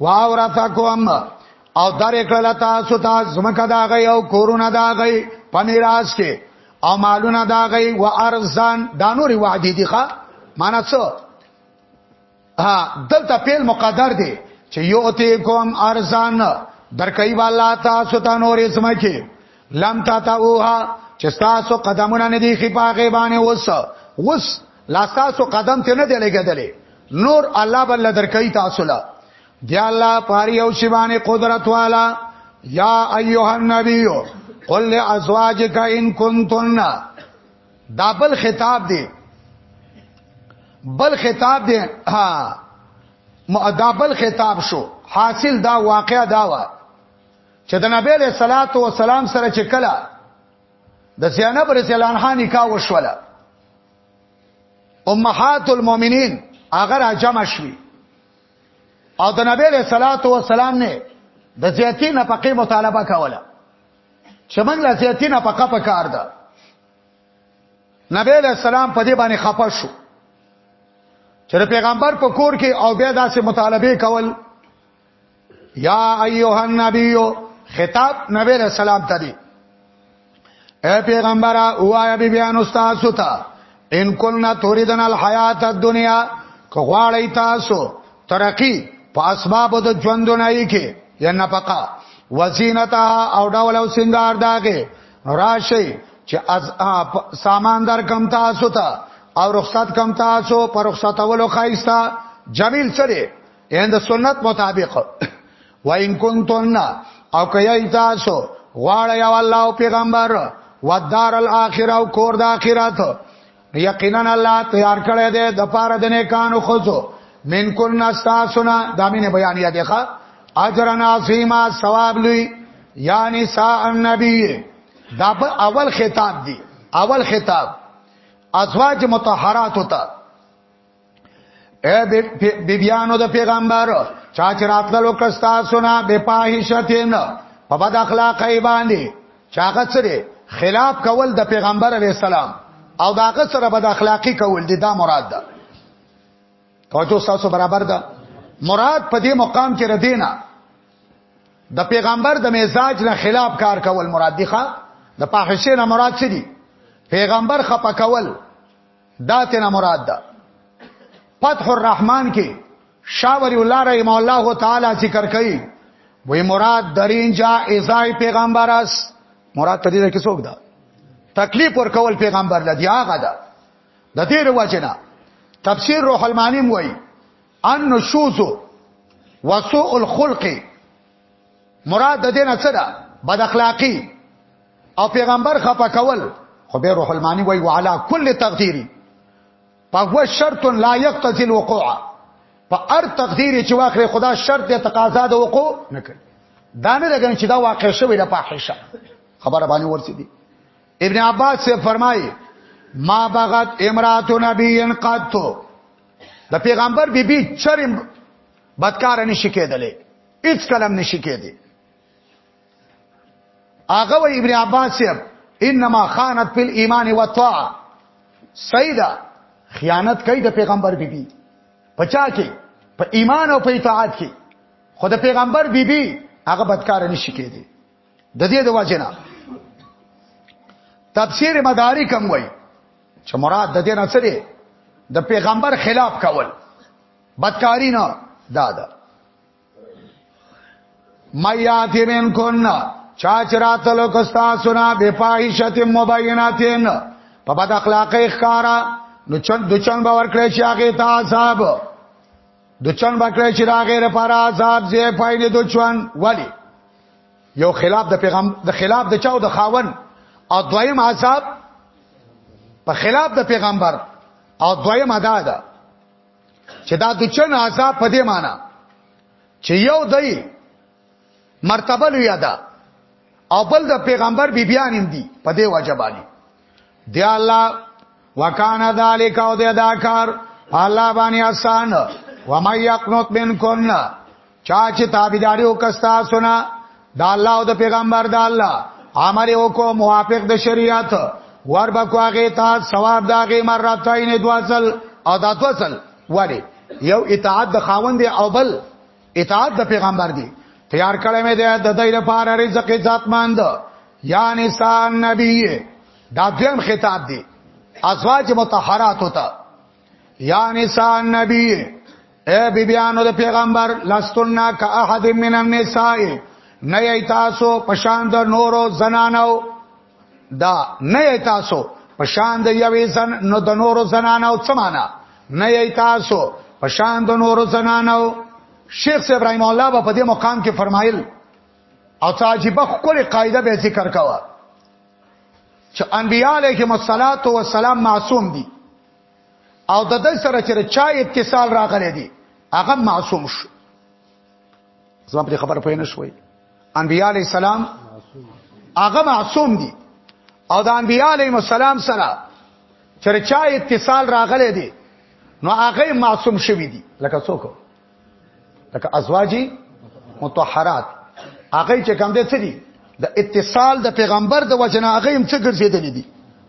واورثکم او در کړل تاسو ته زمکه دا غي او کورونه دا غي په میراث کې او مالونه دا غي و ارزان دا نوري وعده دي ښا معنا څه ها دلته پیل مقدر دی چې یو ته کوم ارزان درکای والا تاسو ته نورې زمکه لم تا تا اوها چې تاسو قدمونه نه دی خپاغه باندې وس وس لا تاسو قدم ته نه دی لګیدلې نور الله بل درکې تاسو لا دی الله پاره یو شی باندې قدرت والا یا ایها النبی قل لازواجک ان کنتن دا بل خطاب دی بل خطاب دی ها دا بل خطاب شو حاصل دا واقع دا و چې د نبی له صلوات و سلام سره چې کله د زینب رضی الله عنها نکاح وشوله امهات المؤمنین هغه را جمع شوي او د نبی له صلوات و سلام نه د زیاتی نه پقې مطالبه کوله چې موږ له زیاتی نه پقه په کار ده نبی له سلام په دې باندې خپه شو چې پیغمبر په کور کې او بیا داسې مطالبه کول یا ایها النبی خطاب نبی علیہ السلام ته دی اے پیغمبر اوایا بی بیان استاد ستا ان کلنا توریدن الحیات الدنیا که غواړی تاسو ترقی په اسباب د ژوند نه یې کې یا نفقه وزینتا او ډول او سنگار داګه راشي چې از سامان در کم تاسو ته او رخصت کم تاسو پر رخصتولو خایستا جمیل سره ان د سنت مطابق وان کنتن او کای تاسو غواړی او الله او پیغمبر ودار الاخره او کور د اخرت یقینا الله تیار کړی دی د پاره د نیکانو خزو من کن استاسنا دامین بیان یا دیخه اجر عظیما ثواب لوی یا نساء النبی دا اول خطاب دی اول خطاب ازواج مطهرات ہوتا اے بی بیانو د پیغمبر چا چې راتللو کستا سنا به پاهیشتین په بد اخلاق ای باندې چاغه سره خلاف کول د پیغمبر علی السلام او داغه سره بد اخلاقی کول دي دا مراد ده توجه تاسو برابر ده مراد په دې مقام کې ردینا د پیغمبر د مزاج نه خلاف کار کول مراد دي ښا د پاحشه نه مراد څه دي پیغمبر خپه کول دا تینا مراد ده فتح الرحمن کې شاوری الله رحم الله تعالی ذکر کوي وې مراد درین جا ایزای پیغمبر اس مراد تدې کې څوک ده تکلیف ور کول پیغمبر لدی هغه ده د دې وروجنه تفسیر روح المانی وایي ان نشوز وسوء الخلق مراد د دې نه څه ده بد اخلاقی او پیغمبر خپه کول خو به روح المانی وای وعلى كل تقديري فهو شرط لا يقتضي الوقوع په هر تقدیر چې واخره خدا شرط د تقاضا د وقوع نه کوي دا نه لګن چې دا واقع شوی د فاحشه خبره باندې ورسې دي ابن عباس سے فرمایي ما بغت امرات نبی قد تو د پیغمبر بیبي بی چرم بدکار نشي کېدلې هیڅ کلم نشي کېدی هغه و ابن عباس انما خانت فی الايمان والطاعه سیدا خیانت کوي د پیغمبر بیبي بی. پچا کې په ایمان او په اطاعت کې خود پیغمبر بیبي بی هغه بدکار نشي کېدی د دې د واجنه تفسیر مدارک هم وای چې مراد د دې نه څه دی د پیغمبر خلاف کول بدکاری نه دا ده میاتی من کن چاچ راتلو کستا سنا بے پاہیشت مبیناتین په بد اخلاقی اخکارا نو چن دو چن باور کړی چې هغه ته عذاب دو چن بکړی چې دا غیر پر عذاب زی پایلې دو چن ولی یو خلاف د پیغام د خلاف د چاو د خاون او دویم عذاب په خلاف د پیغمبر او دویم ادا ده چې دا د چن عذاب په دې معنی چې یو دی مرتبه لوی ده او بل د پیغمبر بیبیان هم دي په دې واجبانی دی الله وکانا ذالک او د اداکار الله باندې آسان و مې یقنوت بن کن چا چې تابعداري وکستا سنا د الله او د پیغمبر د الله عمل وکړو موافق د شریعت ور بکو هغه ته ثواب داغه مرتين دواصل او دا دواصل وړي یو اطاعت د خاوند او بل اطاعت د پیغمبر دی تیار کړی مې ده د دې لپاره رزق ذات ماند یا نسان نبی دا دویم خطاب دی ازواج متطهرات ہوتا یا نساء النبی اے بیبیانو د پیغمبر لستنا کا احد من النساء نه ای تاسو پشان د نورو زنانو دا نه ای تاسو پشان د یوې زن نو د نورو زنانو څه معنا نه ای تاسو پشان د نورو زنانو شیخ ابراهیم الله په دې مقام کې فرمایل او تعجبه کول قاعده به ذکر کاوه چې انبیاء علیهم الصلاۃ والسلام معصوم دي او د دې سره چې چا اتصال راغلی دی هغه معصوم شو زما په خبره پوه نه شوي انبیاء علی السلام هغه معصوم دي او د انبیاء علی السلام سره چې چا اتصال راغلی دی نو هغه معصوم شوی دی لکه څوک لکه ازواجی مطهرات هغه چې کوم دي څه دي د اتصال د پیغمبر د وجنه هغه هم څه ګرځیدل دي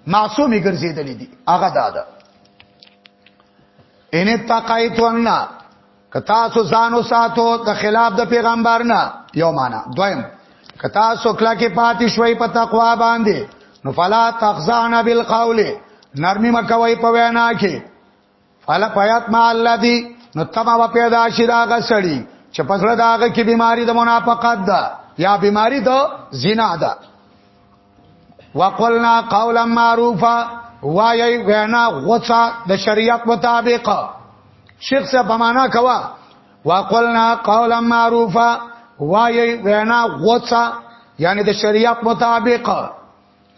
معصومي ګرځیدل دي هغه دا ده ان تقایتون کتا سو ځانو ساتو د خلاف د پیغمبر نه یو معنا دویم کتا سو کلا کې پاتې شوي په تقوا باندې نو فلا تخزان بالقول نرمي مکوي په وینا کې فلا پیات ما الله دی نو تما و پیدا شي دا غسړي چې پسړه داغه کې بیماری د منافقت ده یا بیماری د زنا ده وقلنا قولا معروفا وایي وینا غوڅه د شریعت مطابق شیخ صاحب په معنا کوا وقلنا قولا معروفا وایي وینا غوڅه یعنی د شریعت مطابق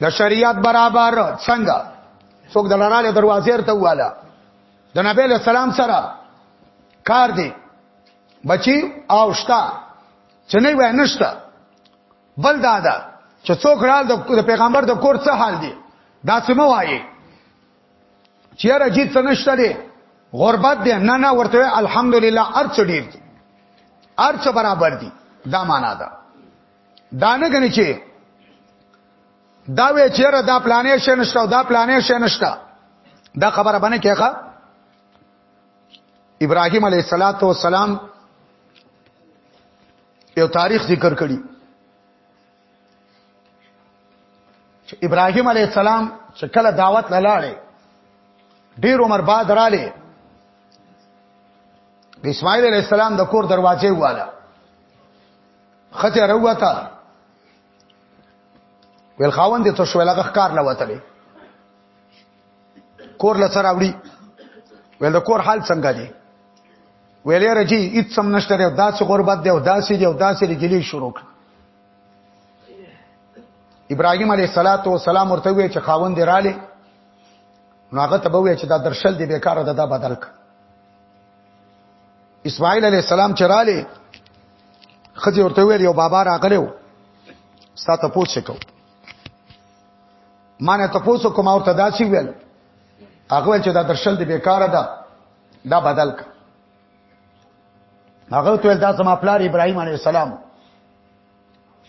د شریعت برابر څنګه څوک د لړاله دروازې ته واله د نبی له سلام سره کار دی بچي او شتا چې نه وای نشتا بل دا دا چې څوک رال د پیغمبر د کور څه حال دی دا څه مو وایي چې را جیت څه نشته دی غربت دی نه نه ورته الحمدلله ارڅ ډیر دی ارڅ برابر دی دا معنا ده دا نه غني چې دا وی چیرې دا پلانې شې نشته دا پلانې شې نشته دا خبره باندې کېخه ابراهيم عليه صلوات و سلام یو تاریخ ذکر کړي چې ابراهيم عليه السلام چې کله دعوت لاله ډیر عمر بعد رااله د اسماعیل علیہ السلام د کور دروازې واله خته روته ویل خاوند ته شو لګه کار لوته دی کور لته راوړي ویل کور حال څنګه دی ویلې رجی هیڅ سم نشته دی داسې غربت دی او داسې دی او داسې دی ګلی شروع کړ ابراهيم عليه صلوات و سلام ورته وی چې خاوند رااله نو هغه ته وی چې دا درشل دی بیکاره ده دا بدل ک اسماعیل علیہ السلام چراله خځه ورته ویل یو بابا راغلو ستا ته پوښتنه کو ما نه ته پوښتنه کوم او ته داسې ویل هغه چې دا درشل دی بیکاره ده دا بدل ک هغه ته دا سم خپل ابراهيم عليه السلام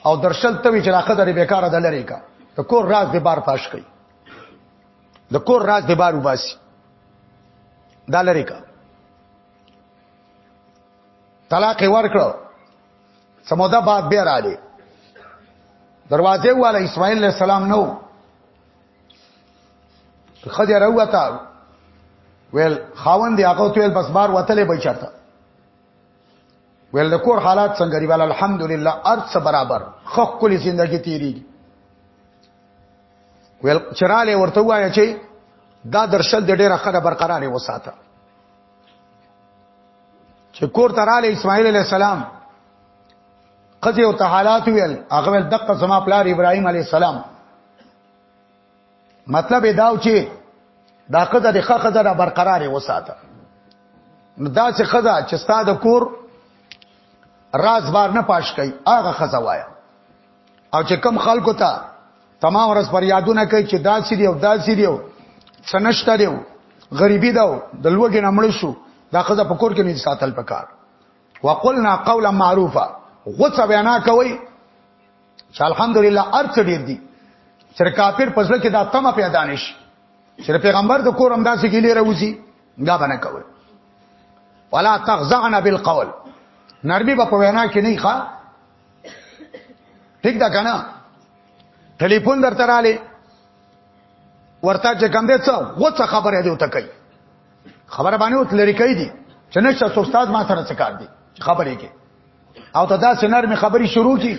او درشل ته چې راخه درې بیکاره ده لری کا د کور راز دی بار پاش کړي د کور راز دی بار وباسي دا لری کا طلاق ورکړو سموده بعد بیا رااله دروازه والا اسماعیل علیہ السلام نو خځه راوته ویل خاوند دی هغه تل بس بار وتلې به چرته ویل د کور حالات څنګه دی ویل الحمدلله ارڅ برابر خخ کلی زندگی تیریږي ویل چراله ورته وایي چې دا درشل د ډیره خره برقرارې وساته چې کور ته رااله اسماعیل علی السلام قضیه او تحالات ویل هغه ول دقه زما پلار ابراهیم علی السلام مطلب دا و چې دا قضا د خخه دا برقرار وساته نو دا چې خزا چې ستاده کور راز بار نه پاش کوي هغه خزا وایا او چې کم خلکو ته تمام ورځ پر یادونه کوي چې داسې دی او داسې دی سنشت دی غریبی دا د لوګي نه مړ شو دا خزه پکور کې نه ساتل پکار وقلنا قولا معروفا غوڅه بیان کوي چې الحمدلله ارڅ ډیر دی چې کافر پزله کې دا تمه پیدا نشي چې پیغمبر د کور همداسې کې لري وځي دا باندې کوي ولا تغزعنا بالقول نرمي په وینا کې نه ښه ټیک دا کنه ټلیفون درته رااله ورته چې کوم دې څه و څه خبره دی وته کوي خبره باندې وت لري کوي دي چې نشه استاد ما سره څه کار دي خبرې کې او ته دا سنر می خبري شروع کی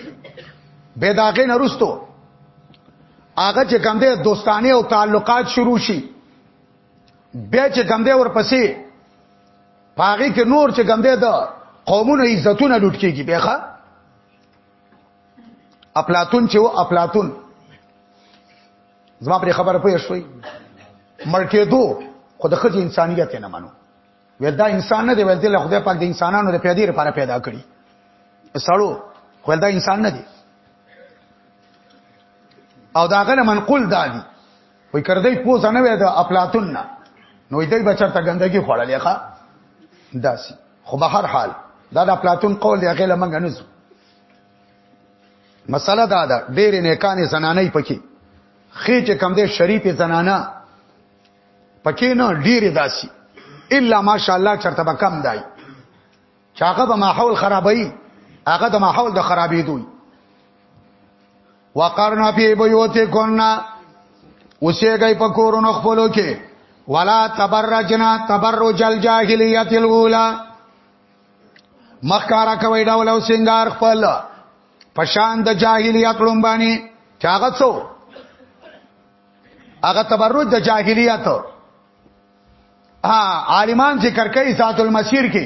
به داغه نرستو هغه چې کوم دې دوستانه او تعلقات شروع شي بیا چې کوم دې ورپسې پاغي کې نور چې ګم دی د قومونو عزتونه لوټ کیږي بهخه اپلاتون چې و اپلاتون زما پر خبره پوه شوي ملکه دو خود خځه انسانيت نه منو ول دا انسان نه دی ول دل خدای پاک د انسانانو د پیدې لپاره پیدا کړی سړو ول دا انسان نه دی او داغه منقول دادی وای کردی پوز نه وې د افلاطون نه نو دې بچر ته ګندګي خوړلې ښا داسي خو به هر حال دا د افلاطون قول دی هغه لمنګ نه زو مسله دا ده ډېر نه کانې زنانې پکې خې چې کم دې شریف زنانا پکې نه ډېر داسي الا ماشاءالله چرته به کم دی چاغه به ماحول خرابوي هغه د ماحول د خرابې دوی وقرنا فی بیوتکن اوسېږئ په کورونو خپلو کې ولا تبرجنا تبرج الجاهلیت الاولى مخکارا کوي ډول او سنگار خپل پشان د جاهلیت لومبانی چاغه څو هغه تبرج د جاهلیت ها عالمان ذکر کوي ذات المسیر کې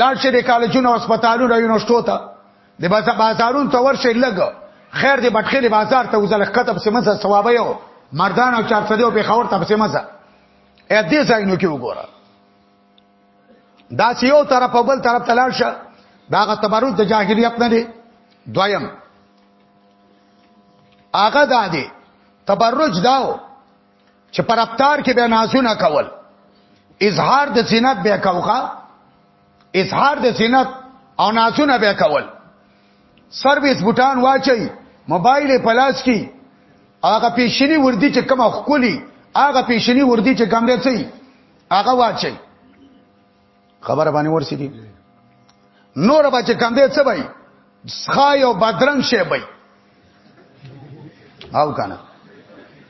لاړ شي د کالجونو هسپتالونو یونیورسيټو ته د بازارونو ته ورشي لګ خیر دې بټخېلې بازار ته وزل خطب سمزه ثواب یو مردان او چار صدیو په خور ته سمزه اې دې ځایونو کې وګوره دا چې یو طرف بل طرف تلاړ شه دا غ تبرج د جاهلیت نه دی دویم هغه دا دی تبرج داو چې پر ابتار کې به نازونه کول اظهار د زینت به کوخه اظهار د زینت او نازونه به کول سرویس بوتان واچي موبایل په لاس کې هغه پیشنی وردی چې کومه خولي هغه پیشنی وردی چې کوم دی هغه واچي خبر باندې ورسېږي نور به چې کم دی څه وای ښا یو بدرنګ شی وای او کنه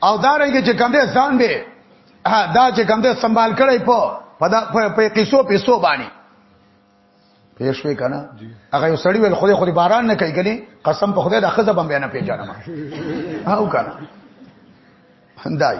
او دا رنګ چې کم دی ځان به دا چې کم دی سنبال کړی په پدا په قصو پیسو باندې پیش وی کنه هغه یو سړی ول خو خو باران نه کوي کني قسم په خدای د خزه بم بیان پیژنم او کنه هندای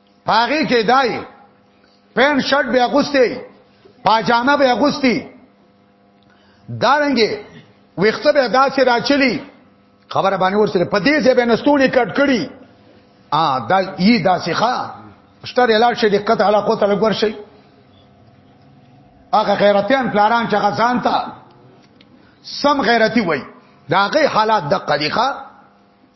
پاغي کې دای پین شرټ به اغوستي پاجامه به اغوستي دارنګي ویخته به داسې راچلی خبره باندې ورسره په دې ځای به نستونی کټ کړي ا دا یی داسې ښا شتر اعلان شي دقت علاقه ته لګور شي هغه غیرتيان پلاران چې غزان ته سم غیرتی وای دا غي حالات د قلیخه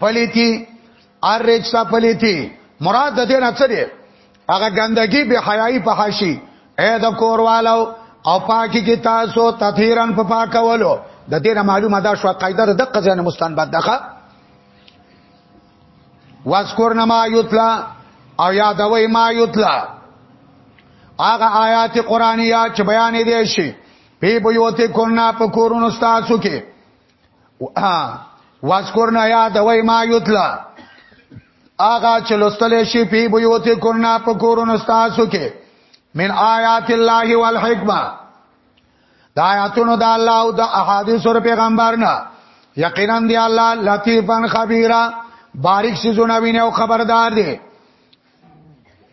پلیتی ارجسا پلیتی مراد د دې نه څه دی هغه ګندګي به حیاي په حاشي اې د کوروالو او پاکي کې تاسو تطهیرن په پاکولو د دې معلومه ده شو قاعده د قضیه مستنبط ده واذکر نما یتلا او یادوي ما یتلا هغه آیات قرآنیه چې بیان دي شي په بيوت کنا په کورونو تاسو کې ها واذکرنا یاد وای ما یتلا آغا چلوستل شي په بيوت کورنا په کورونو تاسو کې من آیات الله والحکمه دا آیاتونو د الله او د احادیث او پیغمبرنا یقینا دی الله لطیفن خبیرا باریک سی زونه ویني او خبردار دی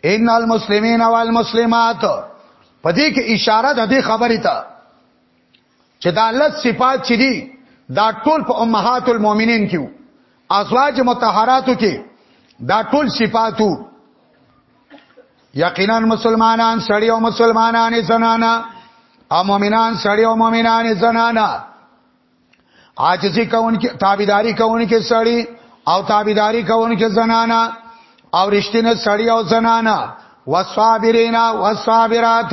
ان المسلمین والمسلمات پدې کې اشاره د دې خبرې ته چې دا لس صفات چې دي دا ټول په امهات المؤمنین کې ازواج متطهراتو کې دا ټول صفاتو یقینا مسلمانان سړی او مسلمانان زنانا او مؤمنان سړی او مؤمنان زنانا عاجزی کون کې تابعداري کون کې سړی او تابعداري کون کې زنانا او رښتینه سړی او زنانا وصابرینا وصابرات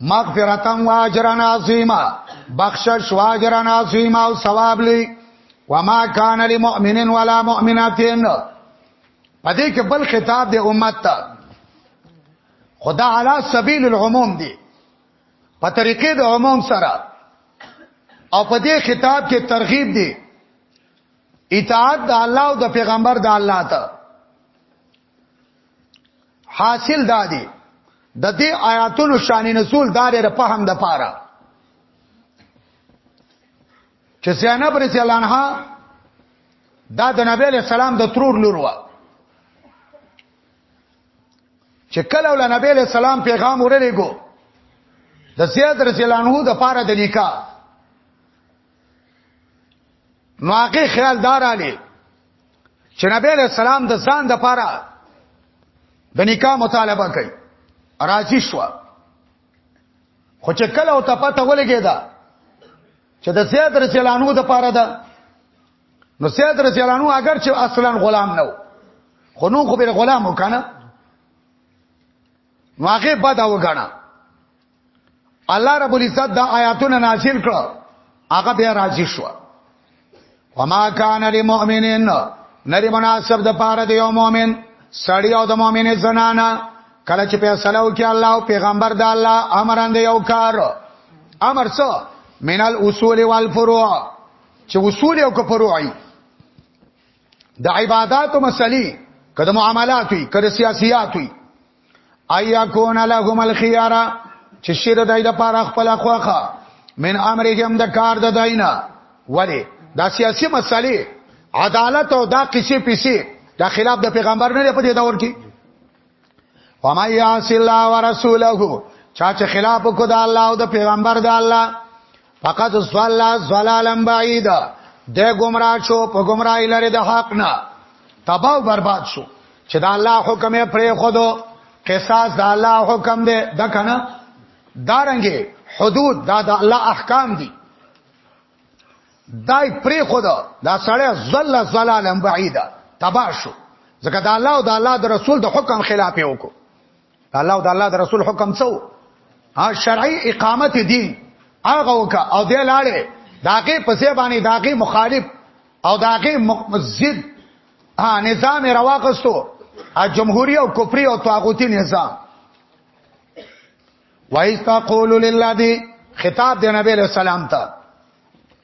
مغفرتا و اجرا عظیما بخشش و اجرا عظیما او ثواب لري وما کان للمؤمن ولا مؤمنات پدې کې بل خطاب دی امت ته خدا علی سبیل العموم دی په طریقې د عموم سره او په دې خطاب کې ترغیب دی اطاعت د الله او د پیغمبر د الله ته حاصل دا دی د دې آیاتونو شان نزول دار ر فهم د پاره چې زینب رضی الله عنها دا د نبی له سلام د ترور لور و چې کله ول نبی له سلام پیغام ورلېګو د زیاد رضی الله عنه د پاره د لیکا نو هغه خیال دارانه چې نبی له سلام د ځان د پاره د نکاح مطالبه کوي راضي شو خو چې کله او ته پته ولګی دا چې د زید رسولانو د پاره ده نو زید رسولانو اگر چې اصلا غلام نه خو نو خو به غلام وکنه واقع بد او غنا الله رب العزت دا آیاتونه نازل کړه هغه بیا راځي شو وما کان للمؤمنین نری مناسب د پاره د یو مؤمن سړی او د مؤمنه زنانا کله چې فیصله وکړي الله او پیغمبر د الله امران دی یو کار امر څه مینال اصول والفروع چې اصول او فروعي د عبادت او مسلې کده معاملات وي کده سیاسيات وي ایا کون لهم الخيارا چې شي د دای د پاره خپل خوخه من امرهم د کار د داینا ولی دا سیاسي مسالې عدالت او دا قصې پیسې دا خلاف د پیغمبر نه په دې دور کې وما یعص الله ورسوله چا چې خلاف کو د الله او د پیغمبر د الله فقط زوال زلالم بعید د گمراه شو په گمراهی لري د حق نه تباہ برباد شو چې دا الله حکم یې پرې خودو قصاص دا الله حکم دی دا کنه دارنګي حدود دا د الله احکام دي دای پرې خودو دا سړی زل زلالم بعید تباہ شو ځکه دا الله او دا الله د رسول د حکم خلاف یې وکړو الله او د الله د رسول حکم څو ها شرعي اقامت دین هغه وک او د لاړې داګه پسې باندې داګه مخالف او داګه مسجد ها نظام رواقستو ا جمهوریت او کفري او طاغوتی نظام وایستا قول لله دی خطاب دی نبی علیہ السلام ته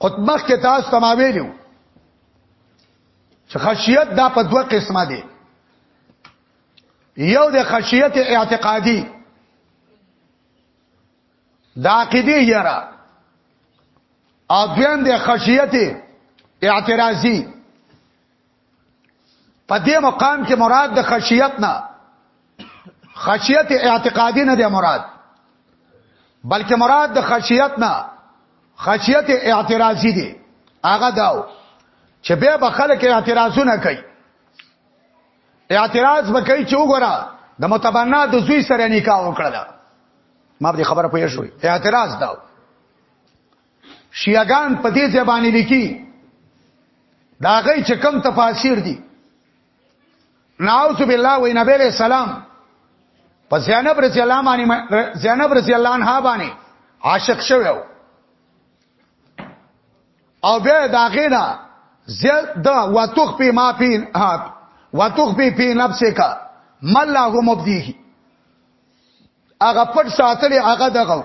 خدمت کې تاسو ته ما ویلو چې خشیت دا په دوه قسمه دي یو د خشیت اعتقادي دا عقیده یرا او دویم د خشیت اعتراضی په دې مقام کې مراد د خشیت نه خشیت اعتقادی نه دی مراد بلکې مراد د خشیت نه خشیت اعتراضی دی هغه داو چې به به خلک اعتراضونه کوي اعتراض وکړي چې وګوره د متبنا د زوی سره نکاح وکړه ما به خبره پوه شوې اعتراض داو شیعه ګان په دې ځای باندې لیکي دا غي چې کم تفاسیر دي نعوذ بالله و نبی علیہ السلام په زینب رضی الله باندې زینب رضی الله عنها باندې عاشق شوی او به دا غینا زید دا وتخ په ما پی ها وتخ په پی نفسه کا مله مبدیه هغه پټ ساتلی هغه دغه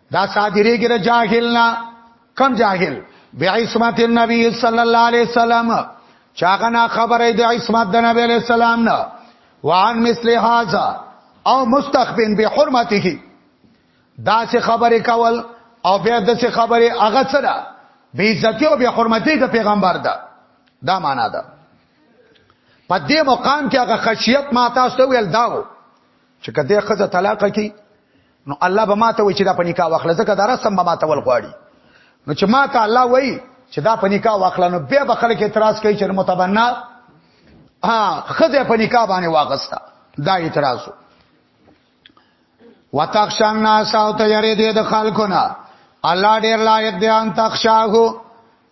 دا صادری ګره جاهل نه کم جاهل بیا عصمت النبی صلی الله علیه وسلم چاغه نه خبره د عصمت د نبی علیہ السلام نه وعن مثل هذا او مستخبن بحرمته دا څه خبره کول او بیا د څه خبره هغه سره بی عزتی او بی حرمتی د پیغمبر ده دا معنا ده په دې مقام کې هغه خشیت ما تاسو ته ویل داو چې کته خزه طلاق کی نو الله به ماته وای چې دا په نکاح واخله ځکه دا رسم به ماته ول غواړي نو چې ماته الله وای چې دا په نکاح واخله نو به به خلک اعتراض کوي چې متبنا ها خزه په نکاح باندې واغستا دا اعتراض وتخشان ناس او ته یری دې د خلکو نه الله ډیر لایق دی ان تخشاهو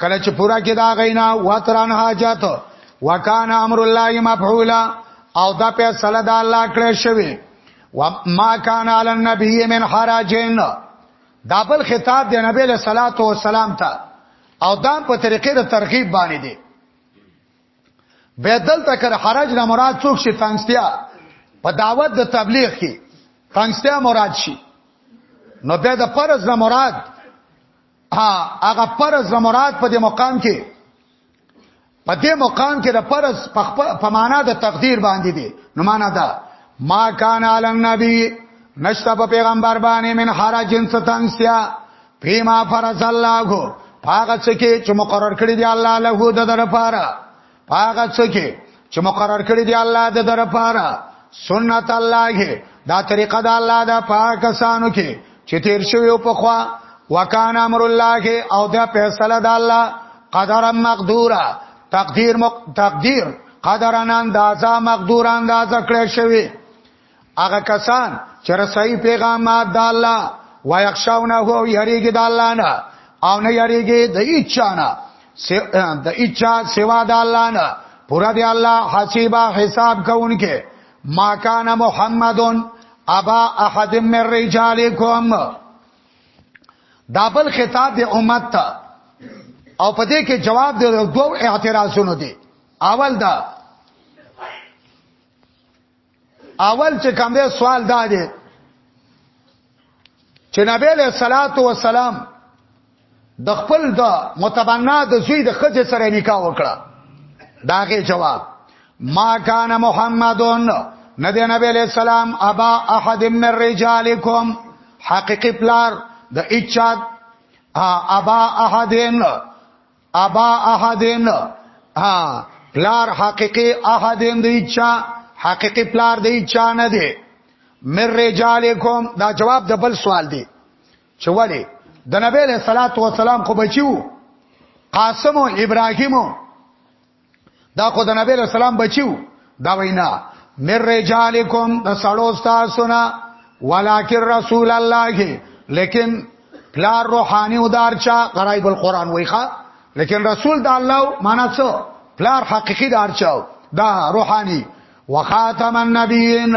کله چې پورا کې دا غینا واتران حاجت وکانه امر الله مفعولا او دا په صلی د الله کړې شوی و ما کان علی النبی من حرجن دا بل خطاب دی نبی له صلوات و سلام ته او دا په طریقې د ترغیب باندې دی بدل تکر حرج نه مراد څوک شي تنگستیا په دعوت د تبلیغ کې تنگستیا مراد شي نو بیا د فرض نه مراد هغه فرض نه مراد په دې مقام کې په دې مقام کې د فرض په معنا د تقدیر باندې دی نو معنا دا ما کان علی النبی نشتا په پیغمبر باندې من حرجن ستنسیا فيما فرض الله هغه څه کې چې مقرر کړی دی الله له د لپاره هغه څه کې چې مقرر کړی دی الله د در پاره سنت الله دا طریقه د الله د پاکستانو کې چې تیر شوی په خوا وکان امر الله او دا فیصله د الله قدر مقدورا تقدیر مق... تقدیر قدرن اندازا مقدور اندازا کړی شوی هغه کسان چې رسای پیغام د الله ويخشونه او یریږي د الله نه او نه یریږي د اچا نه د اچا سوا د الله نه پورا دی الله حسیبا حساب کوونکې ما کان محمدون ابا احد من رجالکم دابل خطاب د امت ته او په دې کې جواب د دوو اعتراضونو دی اول دا اول چې کوم دی سوال دا دی چې نبی له صلوات و سلام د خپل د متبنا د زوی د خځې سره نکاح وکړه داغه جواب ما کان محمدون نبی نبی علیہ السلام ابا احد من رجالکم حقیقی پلار د اچاد ابا احدن ابا احدن ها پلار حقيقي احدن دی چا حقيقي پلار دی چا نه دی مر رجالکم دا جواب د بل سوال دی چې ولی د نبی له صلوات و سلام خو بچیو قاسم او ابراهیم دا خو د نبی له سلام بچیو دا وینا مر رجالکم د سړو تاسو نه ولکن رسول الله لیکن پلار روحانی او دارچا غرایب القرآن ویخه لیکن رسول د الله معنا څه پلار حقيقي دارچا دا روحانی وخاتم النبیین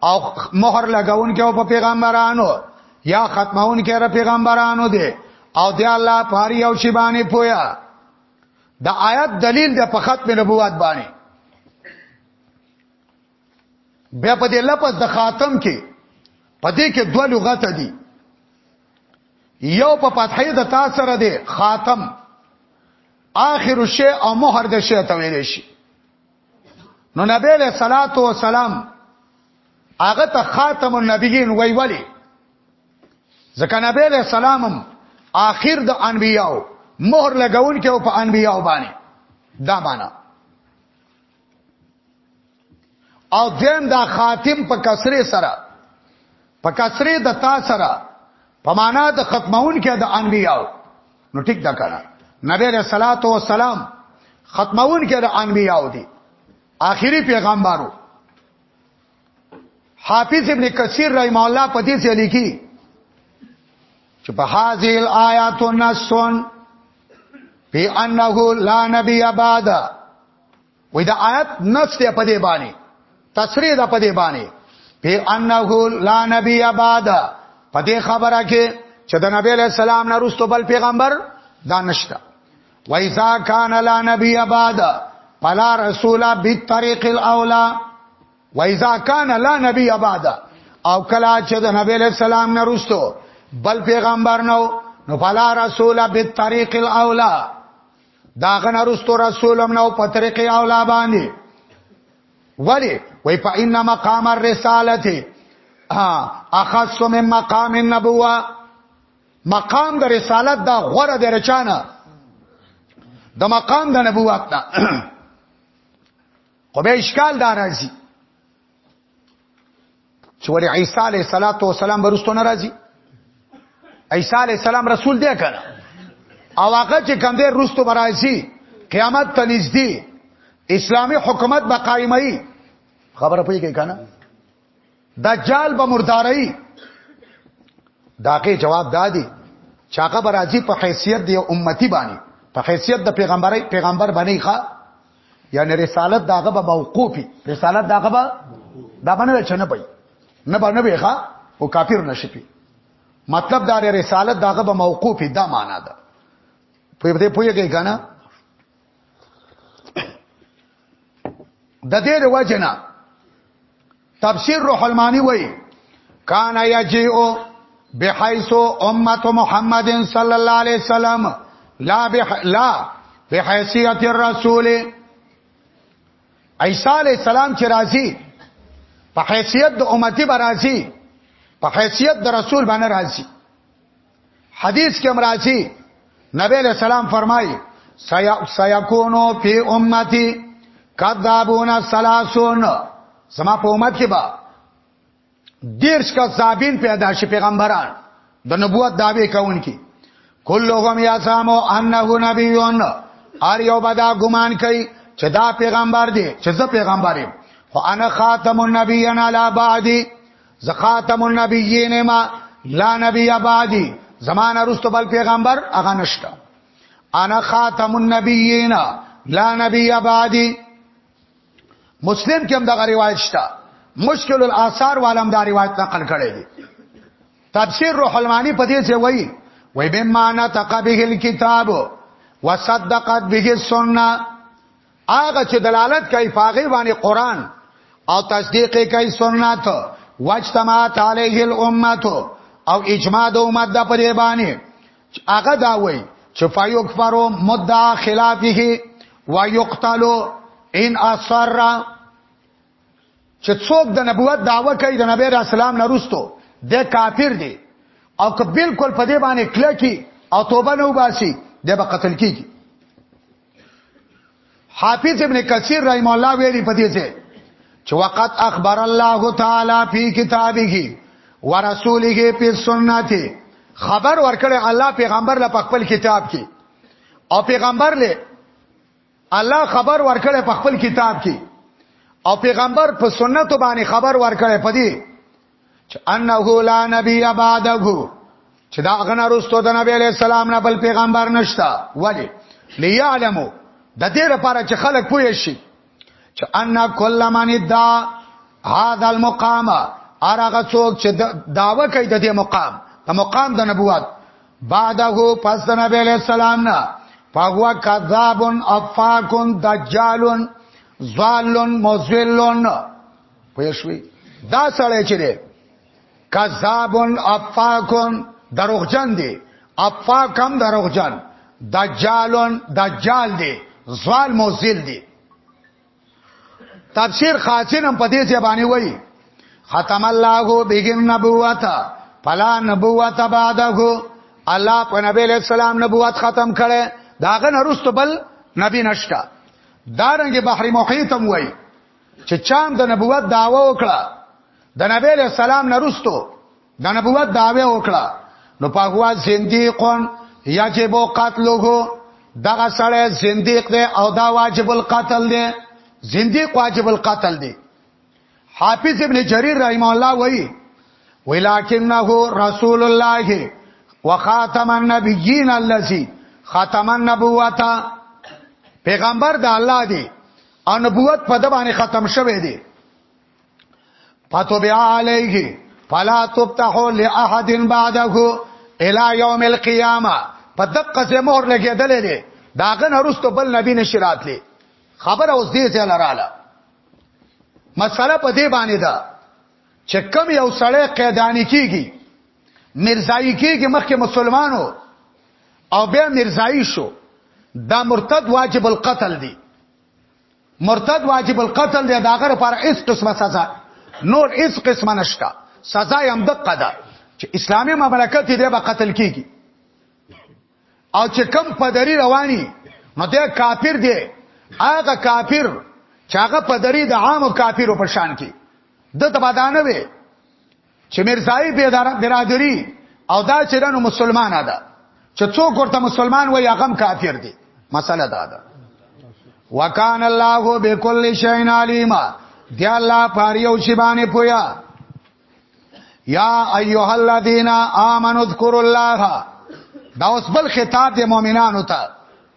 او مہر لگاون کې په پیغمبرانو یا ختمون کې را پیغمبرانو دي او دی الله پاری او شی باندې پویا د آیات دلیل د په ختم نبوت باندې بیا په دې لپس د خاتم کې په دې کې دوه لغت دي یو په فتحې د تا سره دی خاتم آخر شی او مہر د شی ته ویل شي نو نبی له صلوات و سلام هغه ته خاتم النبیین وی ولی ځکه نبی علیہ السلام هم آخر د انبیاو مهر لګون کې او په انبیاو باندې دا معنا او دیم دا خاتم په کسره سره په کسره د تا سره په معنا د ختمون کې د انبیاو نو ټیک دا کړه نبی علیہ الصلوۃ والسلام ختمون کې د انبیاو دي آخري پیغمبرو حافظ ابن کثیر رحم الله په دې ځای لیکي چې په هاذه الایات نسون په انه لا نبی بعد وې دا آیات نص ته په دې باندې تصریح ده په دې باندې په انه لا نبی بعد په دې خبره کې چې د نبی له سلام نه رسول بل پیغمبر دا نشته وایذا کان لا نبی بعد فلا رسول بالطريق الاولى وایذا کان لا نبی بعد او کلا چې د نبی له سلام نه رسټو بل پیغمبر نو نو فلا رسول بالطريق الاولى داغه نه رسټو رسولم نو په طریق اولا باندې ولی وای په ان مقام الرسالته اخص من مقام النبوه مقام د رسالت دا غوره د رچانه د مقام د نبوت نه خو به اشکال دا راځي چې ور عیسی علیه صلوات و سلام برستو ناراضي عیسی علیه السلام رسول دی کنه او هغه چې کوم دی رستو برایسي قیامت ته نږدې اسلامی حکومت به قائمای خبره پوي کوي کنه دجال به مرداري داګه جواب دادی چې هغه برازي په حیثیت دی امتی باندې په حیثیت د پیغمبري پیغمبر باندې ښا یعنی رسالت داغه به موقوفي رسالت داغه به دا باندې چنه پي نه باندې به ښا او کافر نشي مطلب دا رسالت داغه به موقوفي دا معنا ده په دې پوهیږي کنه د دې د وجنا تفسیر روح المانی وای کان یجیو بحیث امه محمد صلی الله علیه وسلم لا بح لا بحیثیت الرسول عیسی علی السلام چې راځي په حیثیت د امتی برازي په حیثیت د رسول باندې راځي حدیث کې مرাজি نبی له سلام فرمایي سيكونو في امتي کذابون سلاسون زما په امت کې با دیرش کا زابین پیدا شي پیغمبران د نبوت داوی کوونکي کلهم یاسامو انه نبیون ار یو بدا ګمان کوي چې دا پیغمبر دی چې زه پیغمبر یم خو انا خاتم النبیین علی بعدی زخاتم النبیین ما لا نبی بعدی زمانہ رستو بل پیغمبر هغه نشته انا خاتم النبیین لا نبی بعدی مسلم کې هم دغه روایت شته مشکل الاثار والم دا روایت نقل کړی دی تفسیر روح المانی په دې څه وایي وای به معنا تقبه الكتاب وصدقت به السنه هغه چې دلالت کوي فاغه باندې قران او تصدیق کوي سنت واجتماعت علیه الامه او اجماع د امت د پرې باندې هغه دا وایي چې فیکفرو مدعا خلافه ويقتلو ان اثر چې څوک د نبوت داوا کوي د نبی رسول الله نرستو د کافر دی او که بالکل په دې باندې کلکی او توبه نه وباسي د به قتل کیږي حافظ ابن کثیر رحم الله ویلي په دې ځای چې وقت اخبر الله تعالی فی کتابه ورسوله فی سنت خبر ورکړی الله پیغمبر له خپل کتاب کې او پیغمبر له الله خبر ورکړی په خپل کتاب کې او پیغمبر په سنت باندې خبر ورکړی په دې چې انه لا نبی بعده چې دا غنه رستو د نبی علی السلام نه بل پیغمبر نشتا ولی ليعلمو د دې لپاره چې خلک پوه شي چې ان کل من دا هاذا المقام ارغه څوک چې داوا کوي د دې مقام د مقام د نبوت بعده پس د نبی علیہ السلام نه فهو کذاب افاکون دجال ظالون مذلون پوه شوي دا سړی چې دی کذابون افاکون دروغجن دی افاکم دروغجن دجالون دجال دی زوال موزل دی تفسیر خاصین هم په دې ځای باندې وایي ختم الله بهم نبوت فلا نبوت بعده الله په نبی له سلام نبوت ختم کړي داغه نرست بل نبی نشتا دارنګ بحر محیط هم وایي چې چام د نبوت داوا وکړه د نبی له سلام نه رستو د نبوت داوا وکړه نو پاغوا زنديقون یجب قتلوه دغه سړی زنديق دی او دا واجب القتل دی زنديق واجب القتل دی حافظ ابن جرير رحم الله وایي ولکنه رسول الله وخاتم النبیین الذی ختم النبوت پیغمبر د الله دی او نبوت په د باندې ختم شوه دی فتوبع علیه فلا تفتح لاحد بعده الى يوم القيامه په دقه سه مهر لګیدلې دي داغه نرستو بل نبی نشرات لې خبر اوس دې ځای لراله مسله په دې باندې ده چې کم یو سړی قیدانی کیږي مرزایی کېږي مخکې مسلمانو او بیا مرزایی شو دا مرتد واجب القتل دی مرتد واجب القتل دی دا غره پر اس قسمه سزا نور اس قسمه نشتا سزا یې هم دقه ده چې اسلامي مملکت دی به قتل کیږي او چې کم پدری رواني نو دا کافر دی هغه کافر چې هغه پدری د عام کافرو په شان کې د تبادانه وي چې مرزای برادری او دا چې نو مسلمان ده چې څوک ورته مسلمان وي هغه کافر دي مسله دا ده وکان الله بكل شيء عليم دی الله پاریو شی باندې پویا یا ایها الذین آمنوا اذکروا الله دا اوس بل خطاب د مؤمنانو ته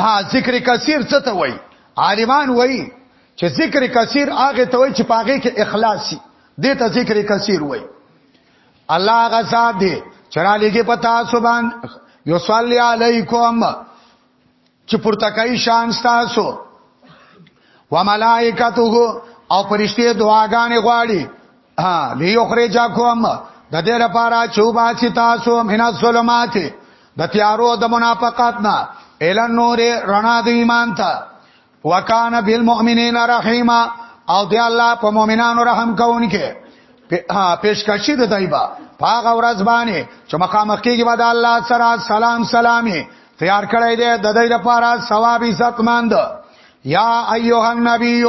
ها ذکر کثیر څه ته وای عالمان وای چې ذکر کثیر هغه ته وای چې پاګه کې اخلاصي دې ته ذکر کثیر وای الله غزا دې چرالېږي پتا سبحان یصلی علیکم چې پرتکای شان تاسو وملائکته او پرشته دعاګانې غواړي ها ليخرجکم د دې لپاره چوبا چې تاسو من الظلمات د تیارو د منافقت نه ال نور رڼا د ایمان ته وکانا بالمؤمنین رحیما او دی الله په مؤمنانو رحم کوونکې پیشکشی د دایبا پاغه ورځ باندې چې مخامخ کېږي بعد الله سره سلام سلامي تیار کړی دی د دې لپاره ثواب عزت مند یا ایها النبی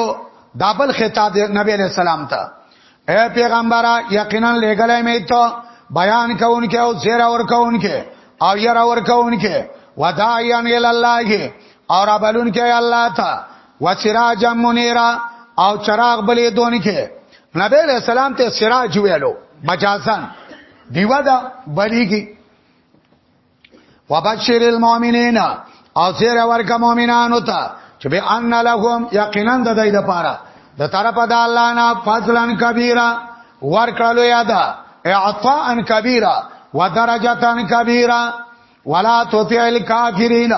دا بل خطاب دی نبی علیہ السلام ته اے پیغمبره یقینا لګلې مې ته بیان کوونکې او زیر اور کوونکې او ير اور کوونکې وداعیان ال الله اور ابلون کې الله ته وسراج منیرا او چراغ بلې دونکې نبی علیہ السلام ته سراج ویلو مجازن دیوا دا بلیږي وبشر المؤمنین او زیر ورکا مؤمنانو ته چې به ان لهم یقینا د دې لپاره د طرف د الله نه فضلن کبیره ورکړلو یادا اعطاء کبیره ودرجتن کبیره ولا تطع الكافرین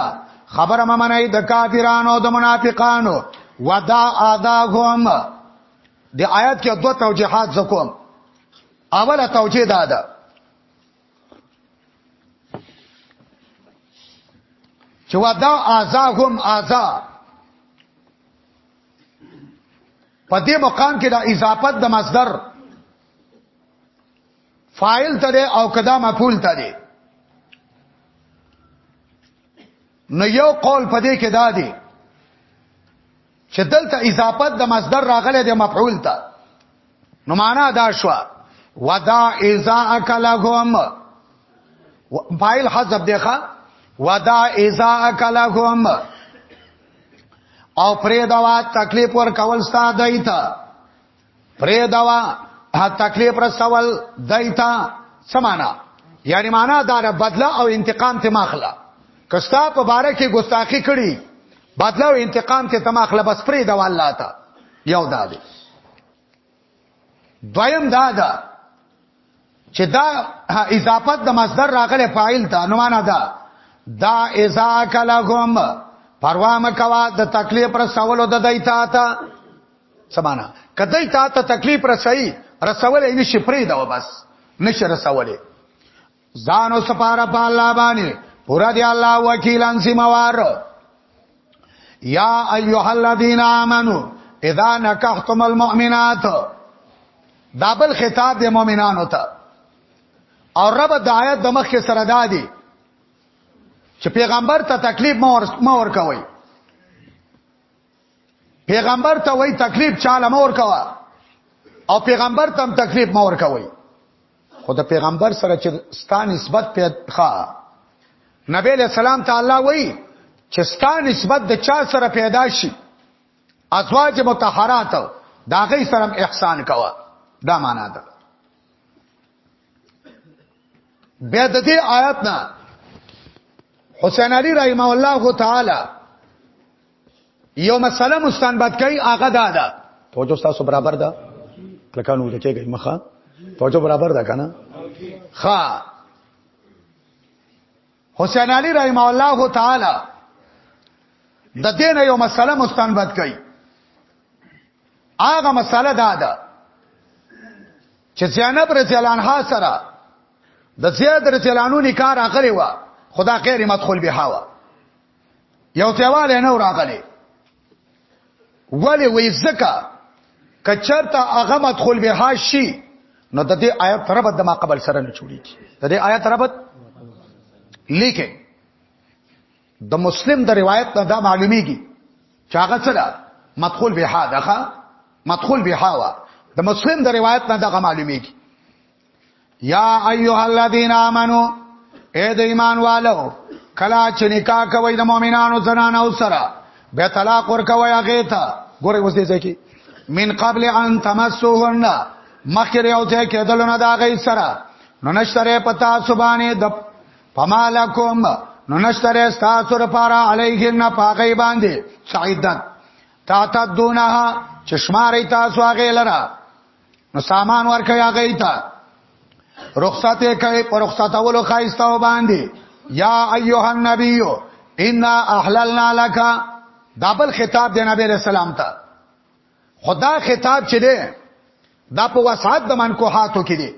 خبر ممنای د کافرانو د منافقانو ودا اعداهم د آیات کې دوه توجيهات زکوم اوله توجيه دا ده چې ودا اعضا هم اعضا په دې مقام کې د اضافت د مصدر فاعل ته او کدا مفعول ته دی نو یو قول پدې کې دا دی چې دلته اضافت د مصدر راغله د مفعول ته نو معنا دا شو ودا اذا اکلهم فاعل حذف دیخه ودا اذا اکلهم او پرې دا تکلیف ور کول ستادای ته پرې دوا ها تکلیف رسول دایتا سمانا یعنی معنا دا نه بدلا او انتقام ته ماخلا کستا په باره کې ګستاخی کړي بدلا او انتقام ته تماخله بس پرې دوا الله تا یو دا دی دویم دا ده چې دا اضافت د مصدر راغله فاعل ته نو معنا دا دا اذا کلهم پروا مکوا د تکلیف پر سوالو د دایتا تا سمانا کدی تا ته تکلیف رسي رسولې نشي پرې دا بس نشي رسولې ځانو سپاره په الله باندې پورا دی الله وکیلان سیموار یا ایها الذین آمنو اذا نکحتم المؤمنات دابل خطاب د مؤمنانو ته او رب د آیات د مخ کې سره دادی چې پیغمبر ته تکلیف مور مور کوي پیغمبر ته وای تکلیف چاله مور کوا او پیغمبر ته هم تکلیف مور کوي خو د پیغمبر سره چې ستا نسبت پیدا نبی له سلام تعالی وای چې ستا نسبت د چا سره پیدا شي ازواج متطهرات دا غي سره احسان کوا دا معنا ده بیا د دې آیات نه حسین علی رحمه الله تعالی یو مسله مستنبط کوي هغه دا ده توجه تاسو برابر ده کلکانو د کېږي مخه توجه برابر ده کنه ها حسین علی رحم الله تعالی د دین یو مسله مستنبط کړي هغه مسله دا ده چې زینب رضی الله عنها سره د زید رضی الله عنه نکاح راغلی و خدا غیر مدخل به هوا یو تیواله نه راغلی ولی وی زکا کچرتا هغه مدخل به هاشي نو د دې آیت ربط د ما قبل سره نه جوړیږي د دې آیت ربط لیکه د مسلم د روایت نه دا معلومیږي چې هغه سره مدخول به دغه مدخول به وا د مسلم د روایت نه دغه معلومیږي یا ایها الذین آمنو اے د ایمان والو کلا چې نکاح کوي د مؤمنانو زنانو سره به طلاق ورکوي هغه ته ګوره اوس دې ځکه من قبل ان تمسوهن مخکره او ته کېدل نه دا غي سره نو نشتره پتا سبانه د پمالکم نو نشتره تاسو لپاره علیهن پاګی باندې سعیدت تا تا دونه چشماری تاسو هغه لره نو سامان ورکوي هغه ته رخصت یې کوي پر رخصت اولو خایستو باندې یا ایها النبی انا احللنا لك دابل خطاب دی نبی رسول الله ته خدا خطاب چي دی دا په وسعت د منکوحاتو کې دی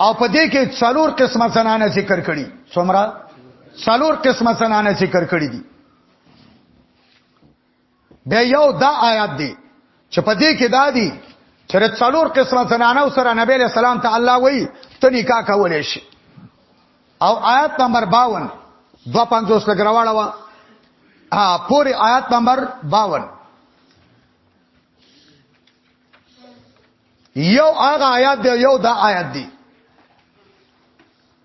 او په دې کې څلور قسمه زنانه ذکر کړي څومره څلور قسمه زنانه ذکر کړي دي بیا یو دا آیات دی چې په دې کې دا دی چې څلور قسمه زنانو سره نبی له سلام ته الله وایي ته نکاح کولې شي او آیات نمبر 52 250 لګراواله وا ها پوری آیات نمبر 52 یو هغه آیات دی یو دا آیات دی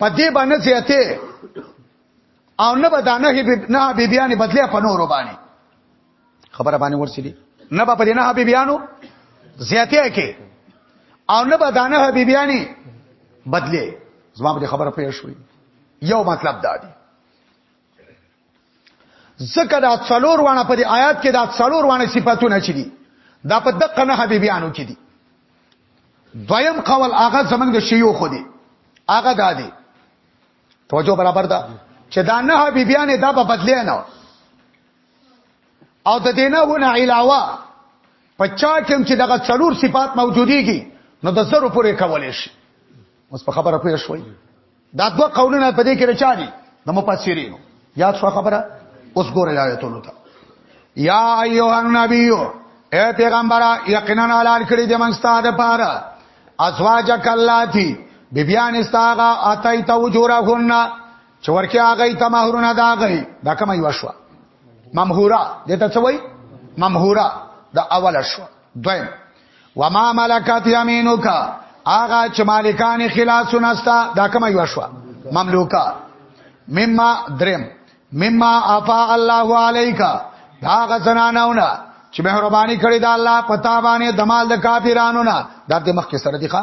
په دې باندې زیاته او نه بدانه نه بیبیانې بدله په نورو باندې خبره باندې ورسېدي نه په دې نه بیبیانو زیاته کې او نه بدانه بیبیانې بدله زما په خبره پوه شوې یو مطلب دا دی ځکه دا څلور وانه په دې آیات کې دا څلور وانه صفاتونه چي دي دا په دقه نه به بیانو کې دي دویم قول هغه زمنګ د شيوخ دي هغه دادي توجه برابر ده چې دا نه به بیان دا په بدلی نه او د دینه ونه علاوه په چا کوم چې دغه څلور صفات موجوديږي نو د سر پورې کولې شي اوس په خبره پوه شوي دا دوه قولونه په دې کې رچا دي د مفسرینو یاد شو خبره اوس ګورې آیتونو ته یا ایها النبی اے پیغمبر یقینا اعلان کړی د من ستاده پاره ازواج کلاتی بیبیان استاغه اتای ته وجورهن چې ورکه هغه ته مہرونه دا غي دا کومه یو شو ممهورا دته څه وای ممهورا دا اوله شو دویم وما ملکت یمینک هغه چې مالکان خلاصون استا دا کومه یو شو مملوکا مما درم مما افا الله علیک دا غزنانونه چې مهرباني کړې ده الله پتا باندې دمال د کافرانو نه د دې مخ کې سره دی ښا